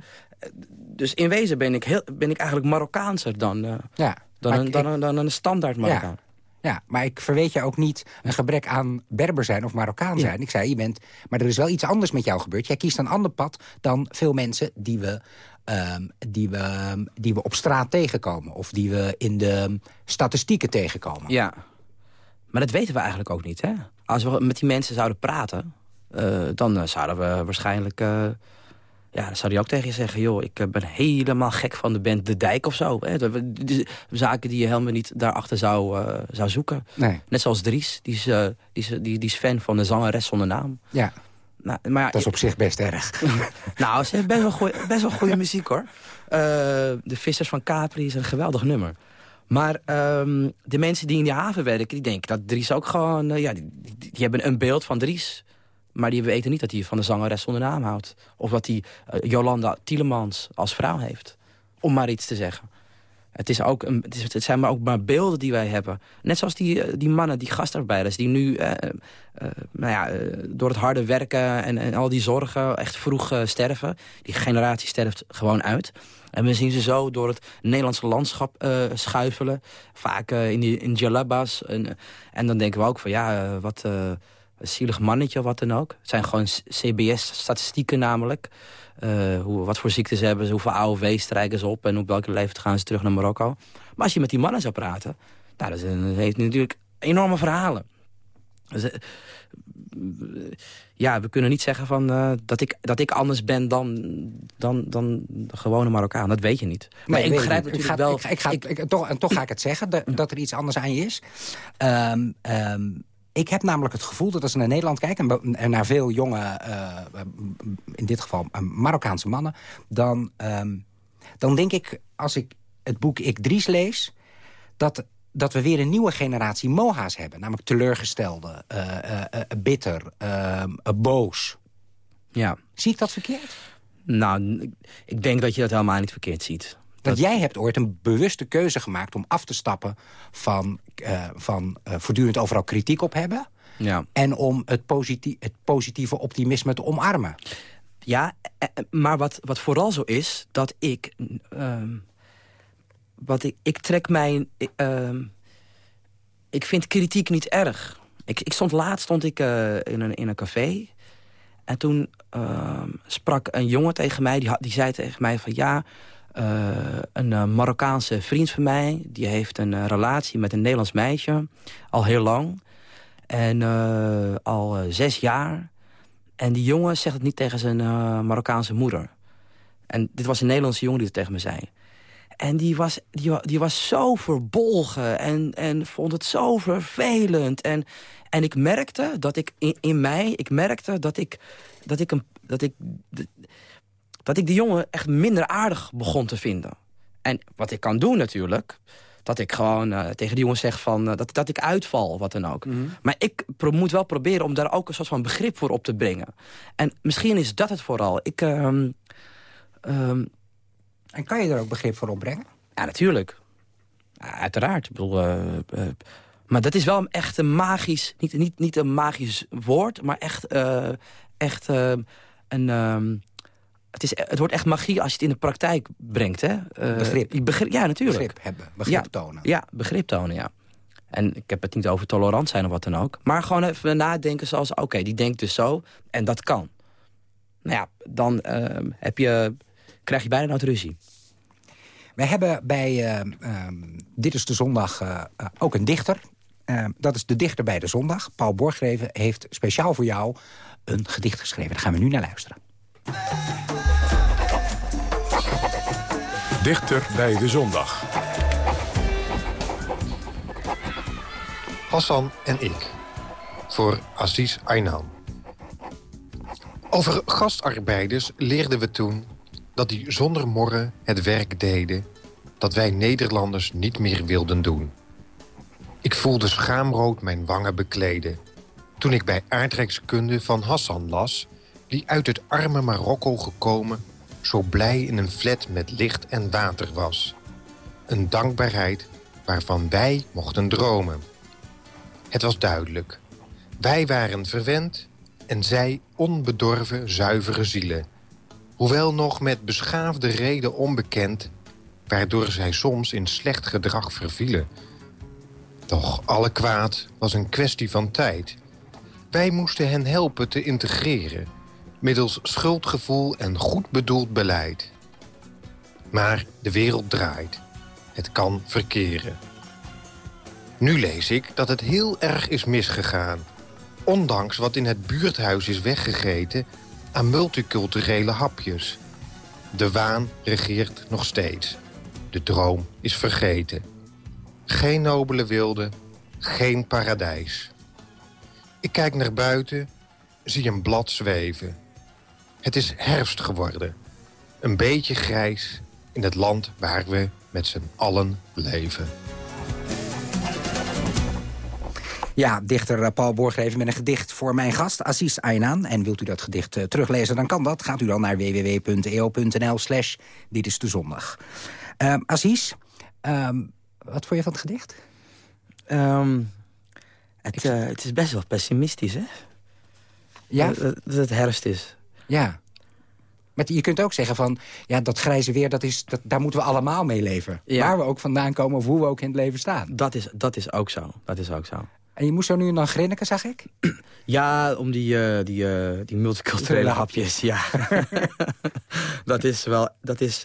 Dus in wezen ben ik, heel, ben ik eigenlijk Marokkaanser dan, eh, Ja, dan, een, ik- dan, een, dan een standaard Marokkaan. Ja, maar ik verweet je ook niet een gebrek aan Berber zijn of Marokkaan zijn. Ik zei, je bent... Maar er is wel iets anders met jou gebeurd. Jij kiest een ander pad dan veel mensen die we, ehm, die we, die we op straat tegenkomen. Of die we in de statistieken tegenkomen. Ja. Maar dat weten we eigenlijk ook niet, hè? Als we met die mensen zouden praten... eh, dan eh, zouden we waarschijnlijk... ja, dan zou die ook tegen je zeggen... joh, ik eh, ben helemaal gek van de band De Dijk of zo. Hè? Zaken die je helemaal niet daarachter zou, eh, zou zoeken. Nee. Net zoals Dries, die is, eh, die, is, die, die is fan van de zangeres zonder naam. Ja, Nou, maar ja, dat is op zich best erg. nou, ze heeft best wel goeie, best wel goede muziek, hoor. De Vissers van Capri is een geweldig nummer. Maar ehm, de mensen die in die haven werken, die denken dat Dries ook gewoon... ja, die, die, die hebben een beeld van Dries. Maar die weten niet dat hij van de zangeres zonder naam houdt. Of dat hij eh, Jolanda Tielemans als vrouw heeft. Om maar iets te zeggen. Het, is ook een, het, zijn maar ook maar beelden die wij hebben. Net zoals die, eh, die mannen, die gastarbeiders... die nu eh, nou ja, door het harde werken en, en al die zorgen echt vroeg sterven. Die generatie sterft gewoon uit. En we zien ze zo door het Nederlandse landschap eh, schuifelen. Vaak in, die, in jalabas. En, en dan denken we ook van ja, wat een zielig mannetje of wat dan ook. Het zijn gewoon CBS-statistieken namelijk. Eh, hoe, wat voor ziektes hebben ze, hoeveel AOW strijken ze op... en op welke leeftijd gaan ze terug naar Marokko. Maar als je met die mannen zou praten... Nou, dat, is dat heeft natuurlijk enorme verhalen. Dus, eh, ja, we kunnen niet zeggen van, eh, dat, ik, dat ik anders ben dan, dan, dan de gewone Marokkaan. Dat weet je niet. Maar Nee, ik begrijp natuurlijk ik ga, wel... Ik, ik ga, ik- toch, en toch ga ik het zeggen, dat, dat er iets anders aan je is. Ehm, ik heb namelijk het gevoel dat als ik naar Nederland kijk... en, naar veel jonge, eh, in dit geval eh, Marokkaanse mannen... Dan, ehm, dan denk ik, als ik het boek Ik Dries lees... dat, dat we weer een nieuwe generatie moha's hebben. Namelijk teleurgestelde, eh, eh, eh, bitter, ehm, eh, boos. Ja. Zie ik dat verkeerd? Nou, ik denk dat je dat helemaal niet verkeerd ziet. Want jij hebt ooit een bewuste keuze gemaakt om af te stappen... van, eh, van eh, voortdurend overal kritiek op hebben... Ja. en om het, positi het positieve optimisme te omarmen. Ja, eh, maar wat, wat vooral zo is, dat ik... ehm, wat ik, ik trek mijn... ik, ehm, ik vind kritiek niet erg. Ik, ik stond laatst stond ik, in, een, in een café. En toen ehm, sprak een jongen tegen mij. Die, die zei tegen mij van ja... eh, een eh, Marokkaanse vriend van mij... die heeft een eh, relatie met een Nederlands meisje. Al heel lang. En al zes jaar. En die jongen zegt het niet tegen zijn Marokkaanse moeder. En dit was een Nederlandse jongen die het tegen me zei. En die was, die, wa- die was zo verbolgen en, en vond het zo vervelend. En, en ik merkte dat ik in, in mij, ik merkte dat ik, dat ik, een, dat ik, dat ik die jongen echt minder aardig begon te vinden. En wat ik kan doen natuurlijk, dat ik gewoon eh, tegen die jongen zeg van, eh, dat, dat ik uitval, wat dan ook. Maar ik moet wel proberen om daar ook een soort van begrip voor op te brengen. En misschien is dat het vooral. Ik, ehm, ehm, En kan je er ook begrip voor opbrengen? ja, natuurlijk. Ja, uiteraard. Ik bedoel, eh, maar dat is wel echt een magisch... Niet, niet, niet een magisch woord, maar echt, echt eh, een... ehm, het, is, het wordt echt magie als je het in de praktijk brengt. Hè? Eh, Begrip. begrip. Ja, natuurlijk. Begrip hebben, begrip tonen. Ja, begrip tonen, ja. En ik heb het niet over tolerant zijn of wat dan ook. Maar gewoon even nadenken zoals, oké, die denkt dus zo en dat kan. Nou ja, dan ehm, heb je, krijg je bijna nooit ruzie. Wij hebben bij ehm, ehm, Dit is de Zondag eh, eh, ook een dichter. Dat is de dichter bij de Zondag. Paul Borgreven heeft speciaal voor jou een gedicht geschreven. Daar gaan we nu naar luisteren. Dichter bij de zondag. Hassan en ik. Voor Aziz Aynan. Over gastarbeiders leerden we toen dat die zonder morren het werk deden... dat wij Nederlanders niet meer wilden doen. Ik voelde schaamrood mijn wangen bekleden... toen ik bij aardrijkskunde van Hassan las... die uit het arme Marokko gekomen... zo blij in een flat met licht en water was. Een dankbaarheid waarvan wij mochten dromen. Het was duidelijk. Wij waren verwend en zij onbedorven, zuivere zielen. Hoewel nog met beschaafde reden onbekend... waardoor zij soms in slecht gedrag vervielen. Doch alle kwaad was een kwestie van tijd. Wij moesten hen helpen te integreren... middels schuldgevoel en goed bedoeld beleid. Maar de wereld draait. Het kan verkeren. Nu lees ik dat het heel erg is misgegaan. Ondanks wat in het buurthuis is weggegeten aan multiculturele hapjes. De waan regeert nog steeds. De droom is vergeten. Geen nobele wilde, geen paradijs. Ik kijk naar buiten, zie een blad zweven. Het is herfst geworden. Een beetje grijs in het land waar we met z'n allen leven. Ja, dichter eh, Paul Borgreven met een gedicht voor mijn gast, Aziz Aynan. En wilt u dat gedicht uh, teruglezen, dan kan dat. Gaat u dan naar www.eo.nl slash dit is de zondag. Uh, Aziz, um, wat vond je van het gedicht? Um, het, uh, het, is best wel pessimistisch, hè? Ja? Dat, dat het herfst is. Ja. Maar je kunt ook zeggen van, ja, dat grijze weer, dat is, dat, daar moeten we allemaal mee leven. Ja. Waar we ook vandaan komen of hoe we ook in het leven staan. Dat is, dat is ook zo. Dat is ook zo. En je moest zo nu en dan grinniken, zag ik? Ja, om die, uh, die, uh, die multiculturele hapjes, ja. dat, is wel, dat, is,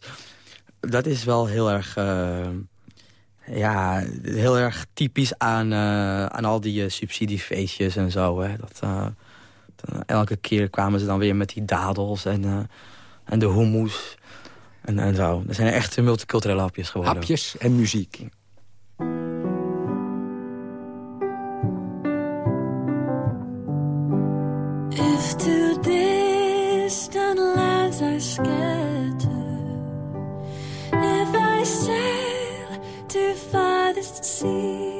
dat is wel heel erg... Uh, ja, heel erg typisch aan, aan al die subsidiefeestjes en zo. Hè. Dat, elke keer kwamen ze dan weer met die dadels en, en de hummus en, en zo. Dat zijn echt multiculturele hapjes geworden. Hapjes en muziek. If to distant lands I scatter, if I sail to farthest seas,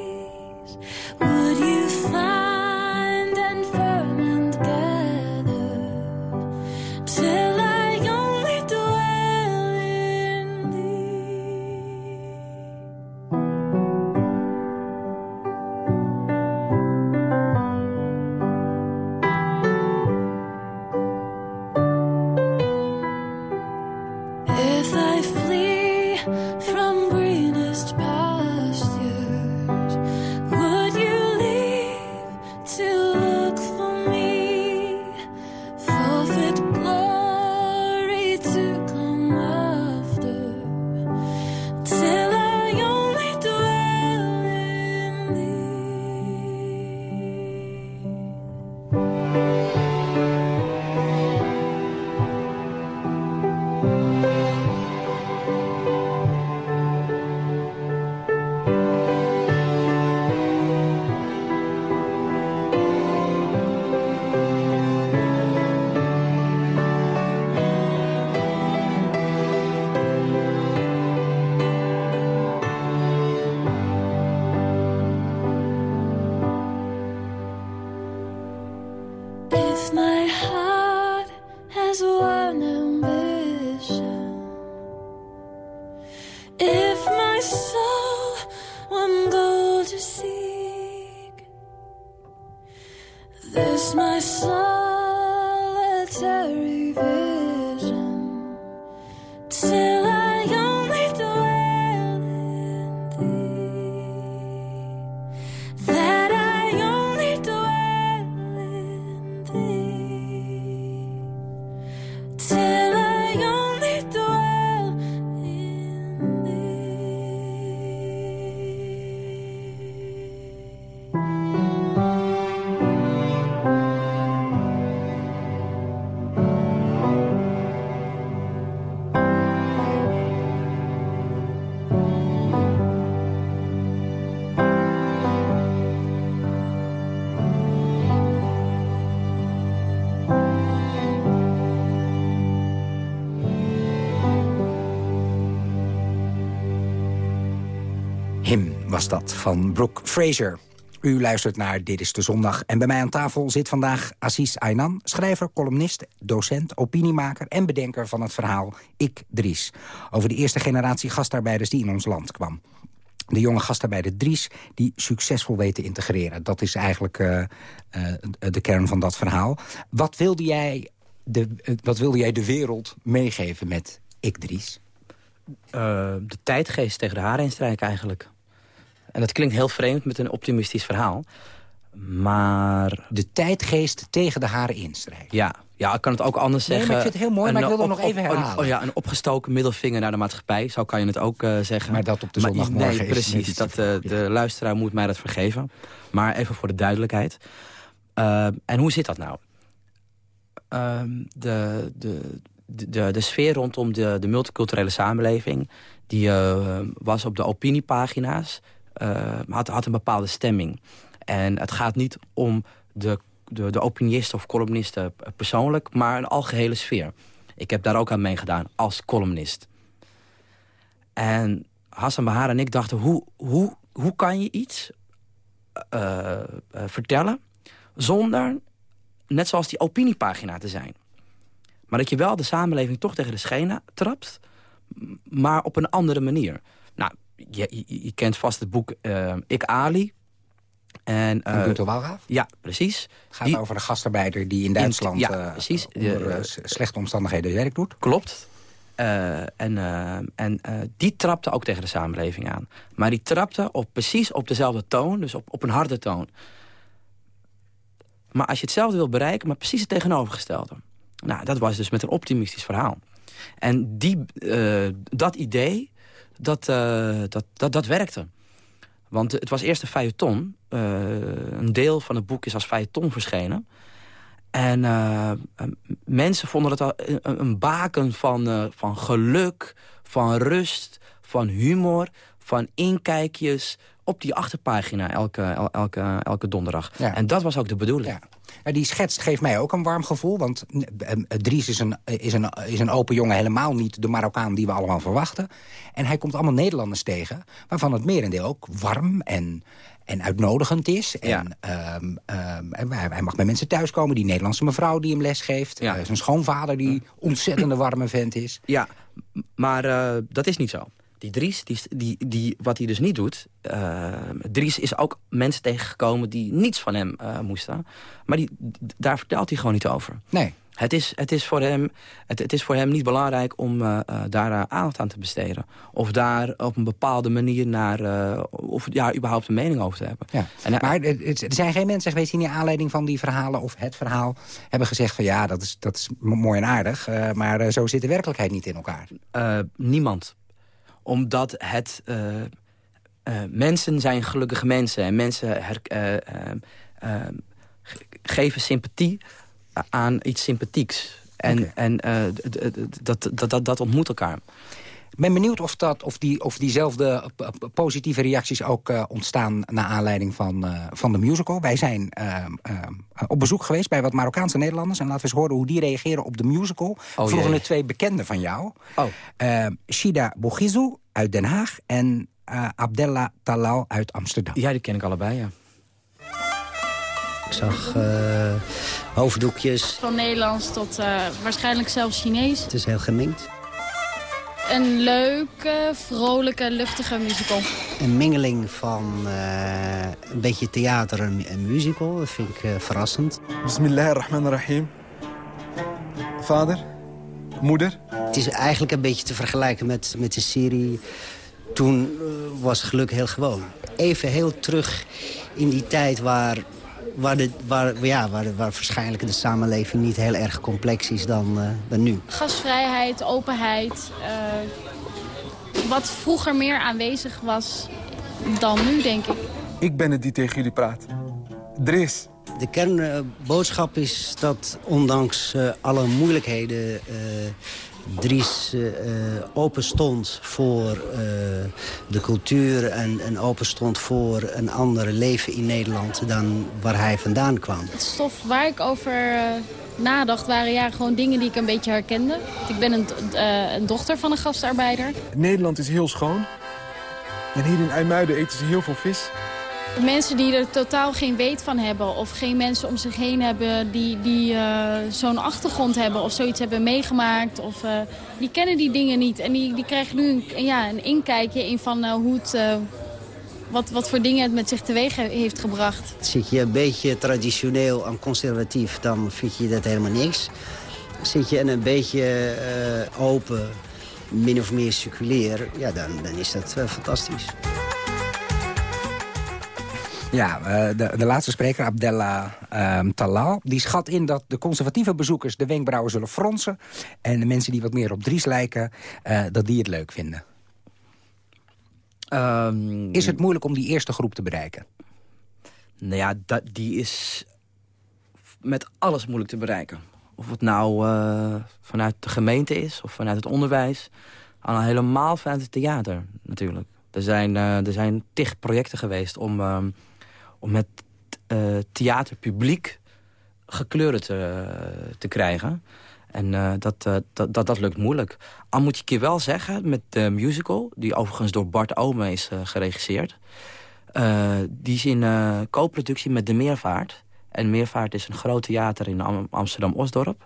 dat, van Brooke Fraser. U luistert naar Dit is de Zondag. En bij mij aan tafel zit vandaag Assis Aynan, schrijver, columnist, docent, opiniemaker en bedenker van het verhaal Ik Dries. Over de eerste generatie gastarbeiders die in ons land kwam. De jonge gastarbeider Dries die succesvol weet te integreren. Dat is eigenlijk uh, uh, de kern van dat verhaal. Wat wilde jij de, uh, wat wilde jij de wereld meegeven met Ik Dries? de tijdgeest tegen de haren strijken eigenlijk. En dat klinkt heel vreemd met een optimistisch verhaal. Maar... De tijdgeest tegen de haren instrijken. Ja, ja, ik kan het ook anders nee, zeggen. ik vind het heel mooi, maar ik wil het nog even herhalen. Oh ja, een opgestoken middelvinger naar de maatschappij, zo kan je het ook uh, zeggen. Maar dat op de zondagmorgen nee, is precies, dat, uh, de luisteraar moet mij dat vergeven. Maar even voor de duidelijkheid. Uh, en hoe zit dat nou? Ehm, de, de, de, de sfeer rondom de, de multiculturele samenleving... die was op de opiniepagina's had, had een bepaalde stemming. En het gaat niet om de, de, de of columnisten persoonlijk... maar een algehele sfeer. Ik heb daar ook aan meegedaan als columnist. En Hassan Bahar en ik dachten... hoe, hoe, hoe kan je iets uh, uh, vertellen zonder, net zoals die opiniepagina te zijn... maar dat je wel de samenleving toch tegen de schenen trapt... maar op een andere manier. Je, je, je, kent vast het boek uh, Ik Ali. En, uh, Günter Walraaf? Ja, precies. Het gaat die, over de gastarbeider die in Duitsland in, ja, precies. onder slechte omstandigheden werk doet. Klopt. en en die trapte ook tegen de samenleving aan. Maar die trapte op, precies op dezelfde toon, dus op, op een harde toon. Maar als je hetzelfde wil bereiken, maar precies het tegenovergestelde. Nou, dat was dus met een optimistisch verhaal. En die, dat idee dat, uh, dat, dat, dat werkte. Want het was eerst een feuilleton. Uh, een deel van het boek is als feuilleton verschenen. En uh, mensen vonden het een, een baken van, van geluk, van rust, van humor, van inkijkjes op die achterpagina elke, elke, elke donderdag. Ja. En dat was ook de bedoeling. Ja. Die schetst geeft mij ook een warm gevoel. Want Dries is een, is, een, is een open jongen, helemaal niet de Marokkaan die we allemaal verwachten. En hij komt allemaal Nederlanders tegen, waarvan het merendeel ook warm en, en uitnodigend is. En, ja. um, um, hij mag bij mensen thuiskomen. Die Nederlandse mevrouw die hem les geeft. Ja. Uh, zijn schoonvader die ontzettende warme vent is. Ja, maar uh, dat is niet zo. Die Dries, die, die, die, wat hij dus niet doet... Uh, Dries is ook mensen tegengekomen die niets van hem uh, moesten. Maar die, daar vertelt hij gewoon niet over. Nee. Het is, het is, voor, hem, het, het is voor hem niet belangrijk om uh, daar aandacht aan te besteden. Of daar op een bepaalde manier naar... of ja, überhaupt een mening over te hebben. Ja. En, maar er zijn geen mensen geweest die in aanleiding van die verhalen... of het verhaal hebben gezegd van ja, dat is, dat is mooi en aardig... maar zo zit de werkelijkheid niet in elkaar. niemand omdat het... Uh, uh, mensen zijn gelukkige mensen. En mensen uh, geven sympathie aan iets sympathieks. En, okay. en dat, dat, dat, dat ontmoet elkaar. Ik ben benieuwd of, dat, of, die, of diezelfde positieve reacties ook uh, ontstaan... naar aanleiding van, uh, van de musical. Wij zijn uh, op bezoek geweest bij wat Marokkaanse Nederlanders... en laten we eens horen hoe die reageren op de musical. Oh, Vroegen de twee bekenden van jou. Oh. Shida Boghizou uit Den Haag en Abdella Talal uit Amsterdam. Ja, die ken ik allebei, ja. Ik zag hoofddoekjes. Van Nederlands tot waarschijnlijk zelfs Chinees. Het is heel gemengd. Een leuke, vrolijke, luchtige musical. Een mengeling van uh, een beetje theater en, en musical. Dat vind ik uh, verrassend. Bismillahirrahmanirrahim. Vader, moeder. Het is eigenlijk een beetje te vergelijken met, met de serie... Toen uh, was geluk heel gewoon. Even heel terug in die tijd waar waar, de, waar, ja, waar, waar waarschijnlijk de samenleving niet heel erg complex is dan, uh, dan nu. Gastvrijheid, openheid. Uh, wat vroeger meer aanwezig was dan nu, denk ik. Ik ben het die tegen jullie praat. Dries. De kernboodschap uh, is dat ondanks alle moeilijkheden... Dries uh, open stond voor uh, de cultuur en, en open stond voor een ander leven in Nederland dan waar hij vandaan kwam. Het stof waar ik over uh, nadacht waren ja, gewoon dingen die ik een beetje herkende. Ik ben een, een dochter van een gastarbeider. Nederland is heel schoon. En hier in IJmuiden eten ze heel veel vis. Mensen die er totaal geen weet van hebben... of geen mensen om zich heen hebben die, die eh, zo'n achtergrond hebben... of zoiets hebben meegemaakt, of, eh, die kennen die dingen niet. En die, die krijgen nu een, ja, een inkijkje in van eh, hoe het, wat, wat voor dingen het met zich teweeg he- heeft gebracht. Zit je een beetje traditioneel en conservatief, dan vind je dat helemaal niks. Zit je een beetje open, min of meer circulair, ja, dan, dan is dat fantastisch. Ja, eh, de, de laatste spreker, Abdella ehm, Talal, die schat in dat de conservatieve bezoekers de wenkbrauwen zullen fronsen. En de mensen die wat meer op Dries lijken, eh, dat die het leuk vinden. Ehm, Is het moeilijk om die eerste groep te bereiken? Nou ja, dat, die is met alles moeilijk te bereiken. Of het nou eh, vanuit de gemeente is of vanuit het onderwijs. Al helemaal vanuit het theater natuurlijk. Er zijn, eh, er zijn tig projecten geweest om, ehm, om het eh, theaterpubliek gekleuren te, te krijgen. En eh, dat, eh, dat, dat, dat lukt moeilijk. Al moet ik je wel zeggen, met de musical... die overigens door Bart Ome is eh, geregisseerd... eh, die is in eh co-productie met De Meervaart. En Meervaart is een groot theater in Am- Amsterdam-Osdorp.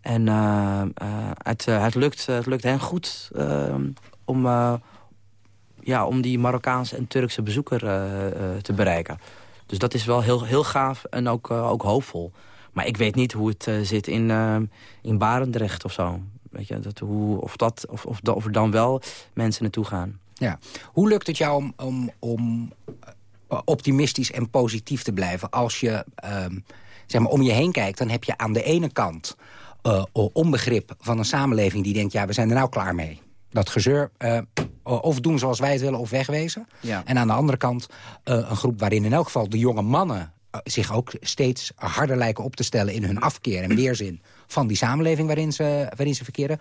En eh, eh, het, eh, het, lukt, het lukt hen goed eh, om, eh, ja, om die Marokkaanse en Turkse bezoeker eh, eh, te bereiken. Dus dat is wel heel, heel gaaf en ook, eh, ook hoopvol. Maar ik weet niet hoe het zit in, in Barendrecht of zo. Weet je, dat, hoe, of, dat, of, of, of er dan wel mensen naartoe gaan. Ja. Hoe lukt het jou om, om, om optimistisch en positief te blijven? Als je ehm, zeg maar, om je heen kijkt, dan heb je aan de ene kant... onbegrip van een samenleving die denkt... ja, we zijn er nou klaar mee. Dat gezeur, eh, of doen zoals wij het willen of wegwezen. Ja. En aan de andere kant eh, een groep waarin in elk geval de jonge mannen... eh, zich ook steeds harder lijken op te stellen in hun afkeer en weerzin... van die samenleving waarin ze, waarin ze verkeren.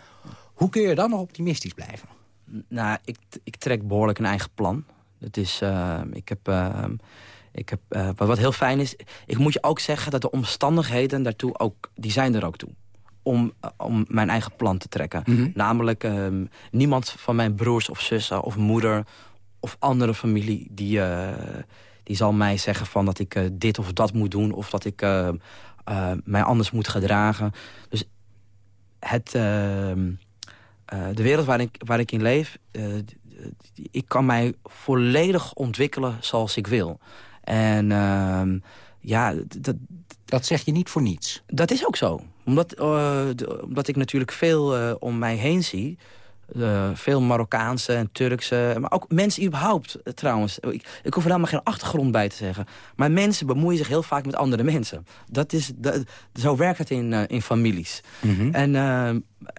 Hoe kun je dan nog optimistisch blijven? Nou, ik, ik trek behoorlijk een eigen plan. Dat is, ik heb, ik heb, wat, wat heel fijn is, ik moet je ook zeggen dat de omstandigheden daartoe ook, die zijn er ook toe. Om, eh, om mijn eigen plan te trekken. Mhm. Namelijk, ehm, niemand van mijn broers of zussen of moeder of andere familie... die, eh, die zal mij zeggen van dat ik eh, dit of dat moet doen... of dat ik mij anders moet gedragen. Dus het, ehm, eh, de wereld waar ik, waar ik in leef... ik kan mij volledig ontwikkelen zoals ik wil. En ehm, ja, dat... Dat zeg je niet voor niets. Dat is ook zo. Omdat, eh, omdat ik natuurlijk veel eh, om mij heen zie... Eh, veel Marokkaanse en Turkse, maar ook mensen überhaupt trouwens. Ik, ik hoef er helemaal geen achtergrond bij te zeggen. Maar mensen bemoeien zich heel vaak met andere mensen. Dat is, dat, zo werkt het in, in families. en, eh,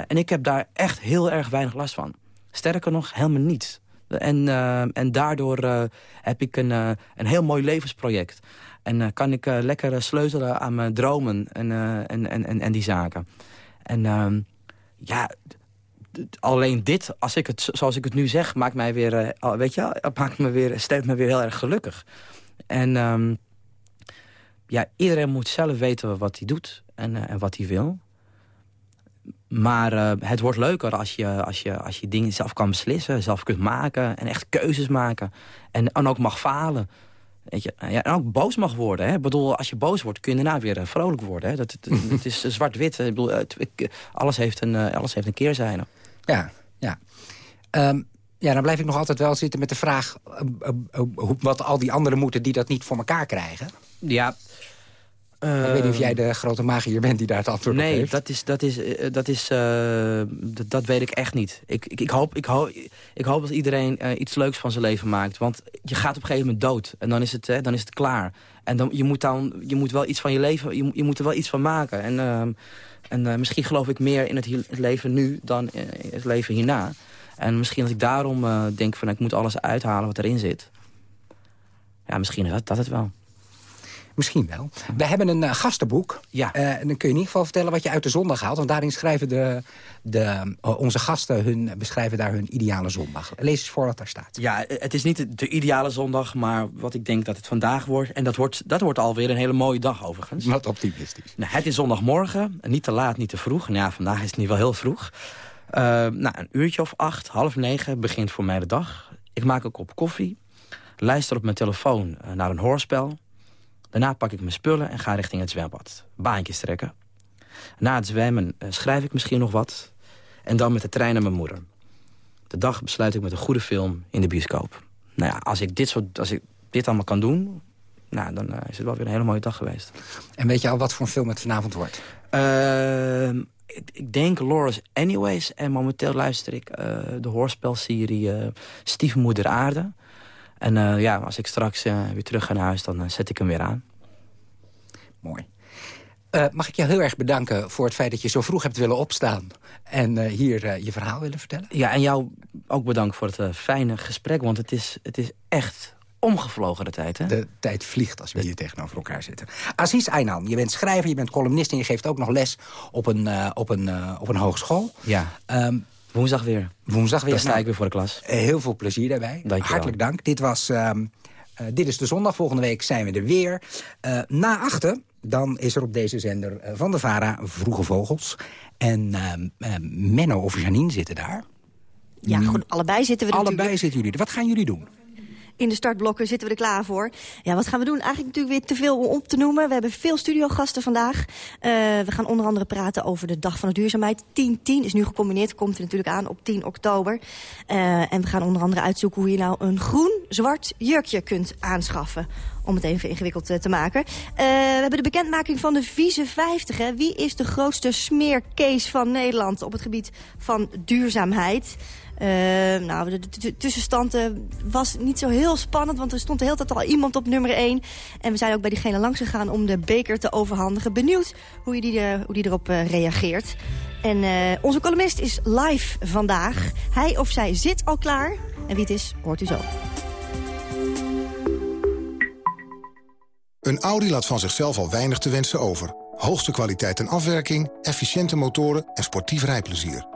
en ik heb daar echt heel erg weinig last van. Sterker nog, helemaal niets. En, eh, en daardoor eh, heb ik een, eh, een heel mooi levensproject. En kan ik lekker sleutelen aan mijn dromen en, en, en, en, die zaken. En ehm, ja, alleen dit, als ik het, zoals ik het nu zeg, maakt mij weer, weet je, maakt me weer, stemt me weer heel erg gelukkig. En ehm, ja, iedereen moet zelf weten wat hij doet en, en wat hij wil. Maar eh, het wordt leuker als je, als, je, als je dingen zelf kan beslissen, zelf kunt maken en echt keuzes maken. En, en ook mag falen. Weet je, ja, en ook boos mag worden. Hè? Ik bedoel, als je boos wordt, kun je daarna weer eh, vrolijk worden. Hè? Dat, het, het is zwart-wit. hè. Ik bedoel, het- ik- alles, heeft een, eh, alles heeft een keerzijde. Ja, ja. Ehm, ja, dan blijf ik nog altijd wel zitten met de vraag... eh, eh, eh, hoe- wat al die anderen moeten die dat niet voor elkaar krijgen. Ja. Ik weet niet of jij de grote magier bent die daar het antwoord op Nee, heeft. dat is, dat is, eh, dat, is eh, dat, weet ik echt niet. Ik, ik, ik, hoop, ik, hoop, ik hoop dat iedereen eh, iets leuks van zijn leven maakt. Want je gaat op een gegeven moment dood. En dan is het, eh, dan is het klaar. En dan, je, moet dan, je moet wel iets van je leven, je, moet- je moet er wel iets van maken. En, ehm, en eh, misschien geloof ik meer in het, het leven nu dan in het leven hierna. En misschien dat ik daarom eh, denk van ik moet alles uithalen wat erin zit. Ja, misschien is dat, dat het wel. Misschien wel. We hebben een eh, gastenboek. Ja. Eh, en dan kun je in ieder geval vertellen wat je uit de zondag haalt. Want daarin schrijven de, de, eh, onze gasten hun, beschrijven daar hun ideale zondag. Lees eens voor wat daar staat. Ja, het is niet de, de ideale zondag, maar wat ik denk dat het vandaag wordt. En dat wordt, dat wordt alweer een hele mooie dag overigens. Wat optimistisch. Nou, het is zondagmorgen, niet te laat, niet te vroeg. Nou ja, vandaag is het niet wel heel vroeg. Nou, een uurtje of acht, half negen begint voor mij de dag. Ik maak een kop koffie, luister op mijn telefoon naar een hoorspel. Daarna pak ik mijn spullen en ga richting het zwembad. Baantjes trekken. Na het zwemmen eh, schrijf ik misschien nog wat. En dan met de trein naar mijn moeder. De dag besluit ik met een goede film in de bioscoop. Nou ja, als ik dit, soort, als ik dit allemaal kan doen... Nou, dan eh, is het wel weer een hele mooie dag geweest. En weet je al wat voor een film het vanavond wordt? Ehm, ik, ik denk Laura's Anyways. En momenteel luister ik eh, de hoorspelserie Stiefmoeder Aarde. En eh, ja, als ik straks eh, weer terug ga naar huis, dan eh, zet ik hem weer aan. Mooi. Mag ik jou heel erg bedanken voor het feit dat je zo vroeg hebt willen opstaan... en hier je verhaal willen vertellen? Ja, en jou ook bedankt voor het fijne gesprek. Want het is, het is echt omgevlogen de tijd, hè? De tijd vliegt als we hier tegenover elkaar zitten. Aziz Aynan, je bent schrijver, je bent columnist... en je geeft ook nog les op een, op een, op een hogeschool. Ja. Ehm, woensdag weer. Woensdag weer. Dan sta Nou, ik weer voor de klas. eh, Heel veel plezier daarbij. Dankjewel. Hartelijk dank. Dit was... ehm, eh, dit is de zondag. Volgende week zijn we er weer. Eh, na achten, dan is er op deze zender van de VARA Vroege Vogels. En ehm, eh, Menno of Janine zitten daar. Ja, goed, allebei zitten we er Allebei natuurlijk. zitten jullie er. Wat gaan jullie doen? In de startblokken zitten we er klaar voor. Ja, wat gaan we doen? Eigenlijk natuurlijk weer te veel om op te noemen. We hebben veel studiogasten vandaag. Eh, we gaan onder andere praten over de Dag van de Duurzaamheid. 10-10 is nu gecombineerd, komt er natuurlijk aan op 10 oktober. Eh, en we gaan onder andere uitzoeken hoe je nou een groen-zwart jurkje kunt aanschaffen. Om het even ingewikkeld eh, te maken. We hebben de bekendmaking van de Vieze 50. Hè. Wie is de grootste smeercase van Nederland op het gebied van duurzaamheid? Eh, nou, de, tussenstand was niet zo heel spannend, want er stond de hele tijd al iemand op nummer 1. En we zijn ook bij diegene langs gegaan om de beker te overhandigen. Benieuwd hoe, die, hoe die erop eh, reageert. En eh, onze columnist is live vandaag. Hij of zij zit al klaar. En wie het is, hoort u zo. Een Audi laat van zichzelf al weinig te wensen over. Hoogste kwaliteit en afwerking, efficiënte motoren en sportief rijplezier.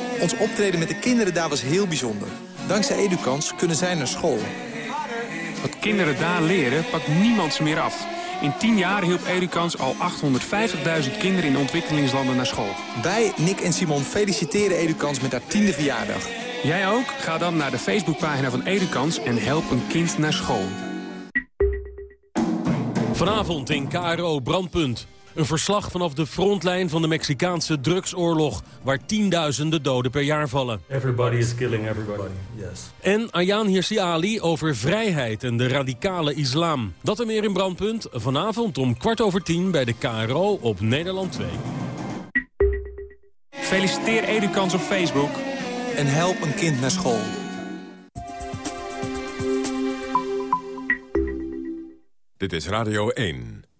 Ons optreden met de kinderen daar was heel bijzonder. Dankzij Edukans kunnen zij naar school. Wat kinderen daar leren, pakt niemand ze meer af. In 10 jaar hielp Edukans al 850.000 kinderen in ontwikkelingslanden naar school. Wij, Nick en Simon, feliciteren Edukans met haar tiende verjaardag. Jij ook? Ga dan naar de Facebookpagina van Edukans en help een kind naar school. Vanavond in KRO Brandpunt. Een verslag vanaf de frontlijn van de Mexicaanse drugsoorlog... waar tienduizenden doden per jaar vallen. Everybody is killing everybody, yes. En Ayaan Hirsi Ali over vrijheid en de radicale islam. Dat en meer in Brandpunt. Vanavond om kwart over tien bij de KRO op Nederland 2. Feliciteer Edukans op Facebook. En help een kind naar school. Dit is Radio 1.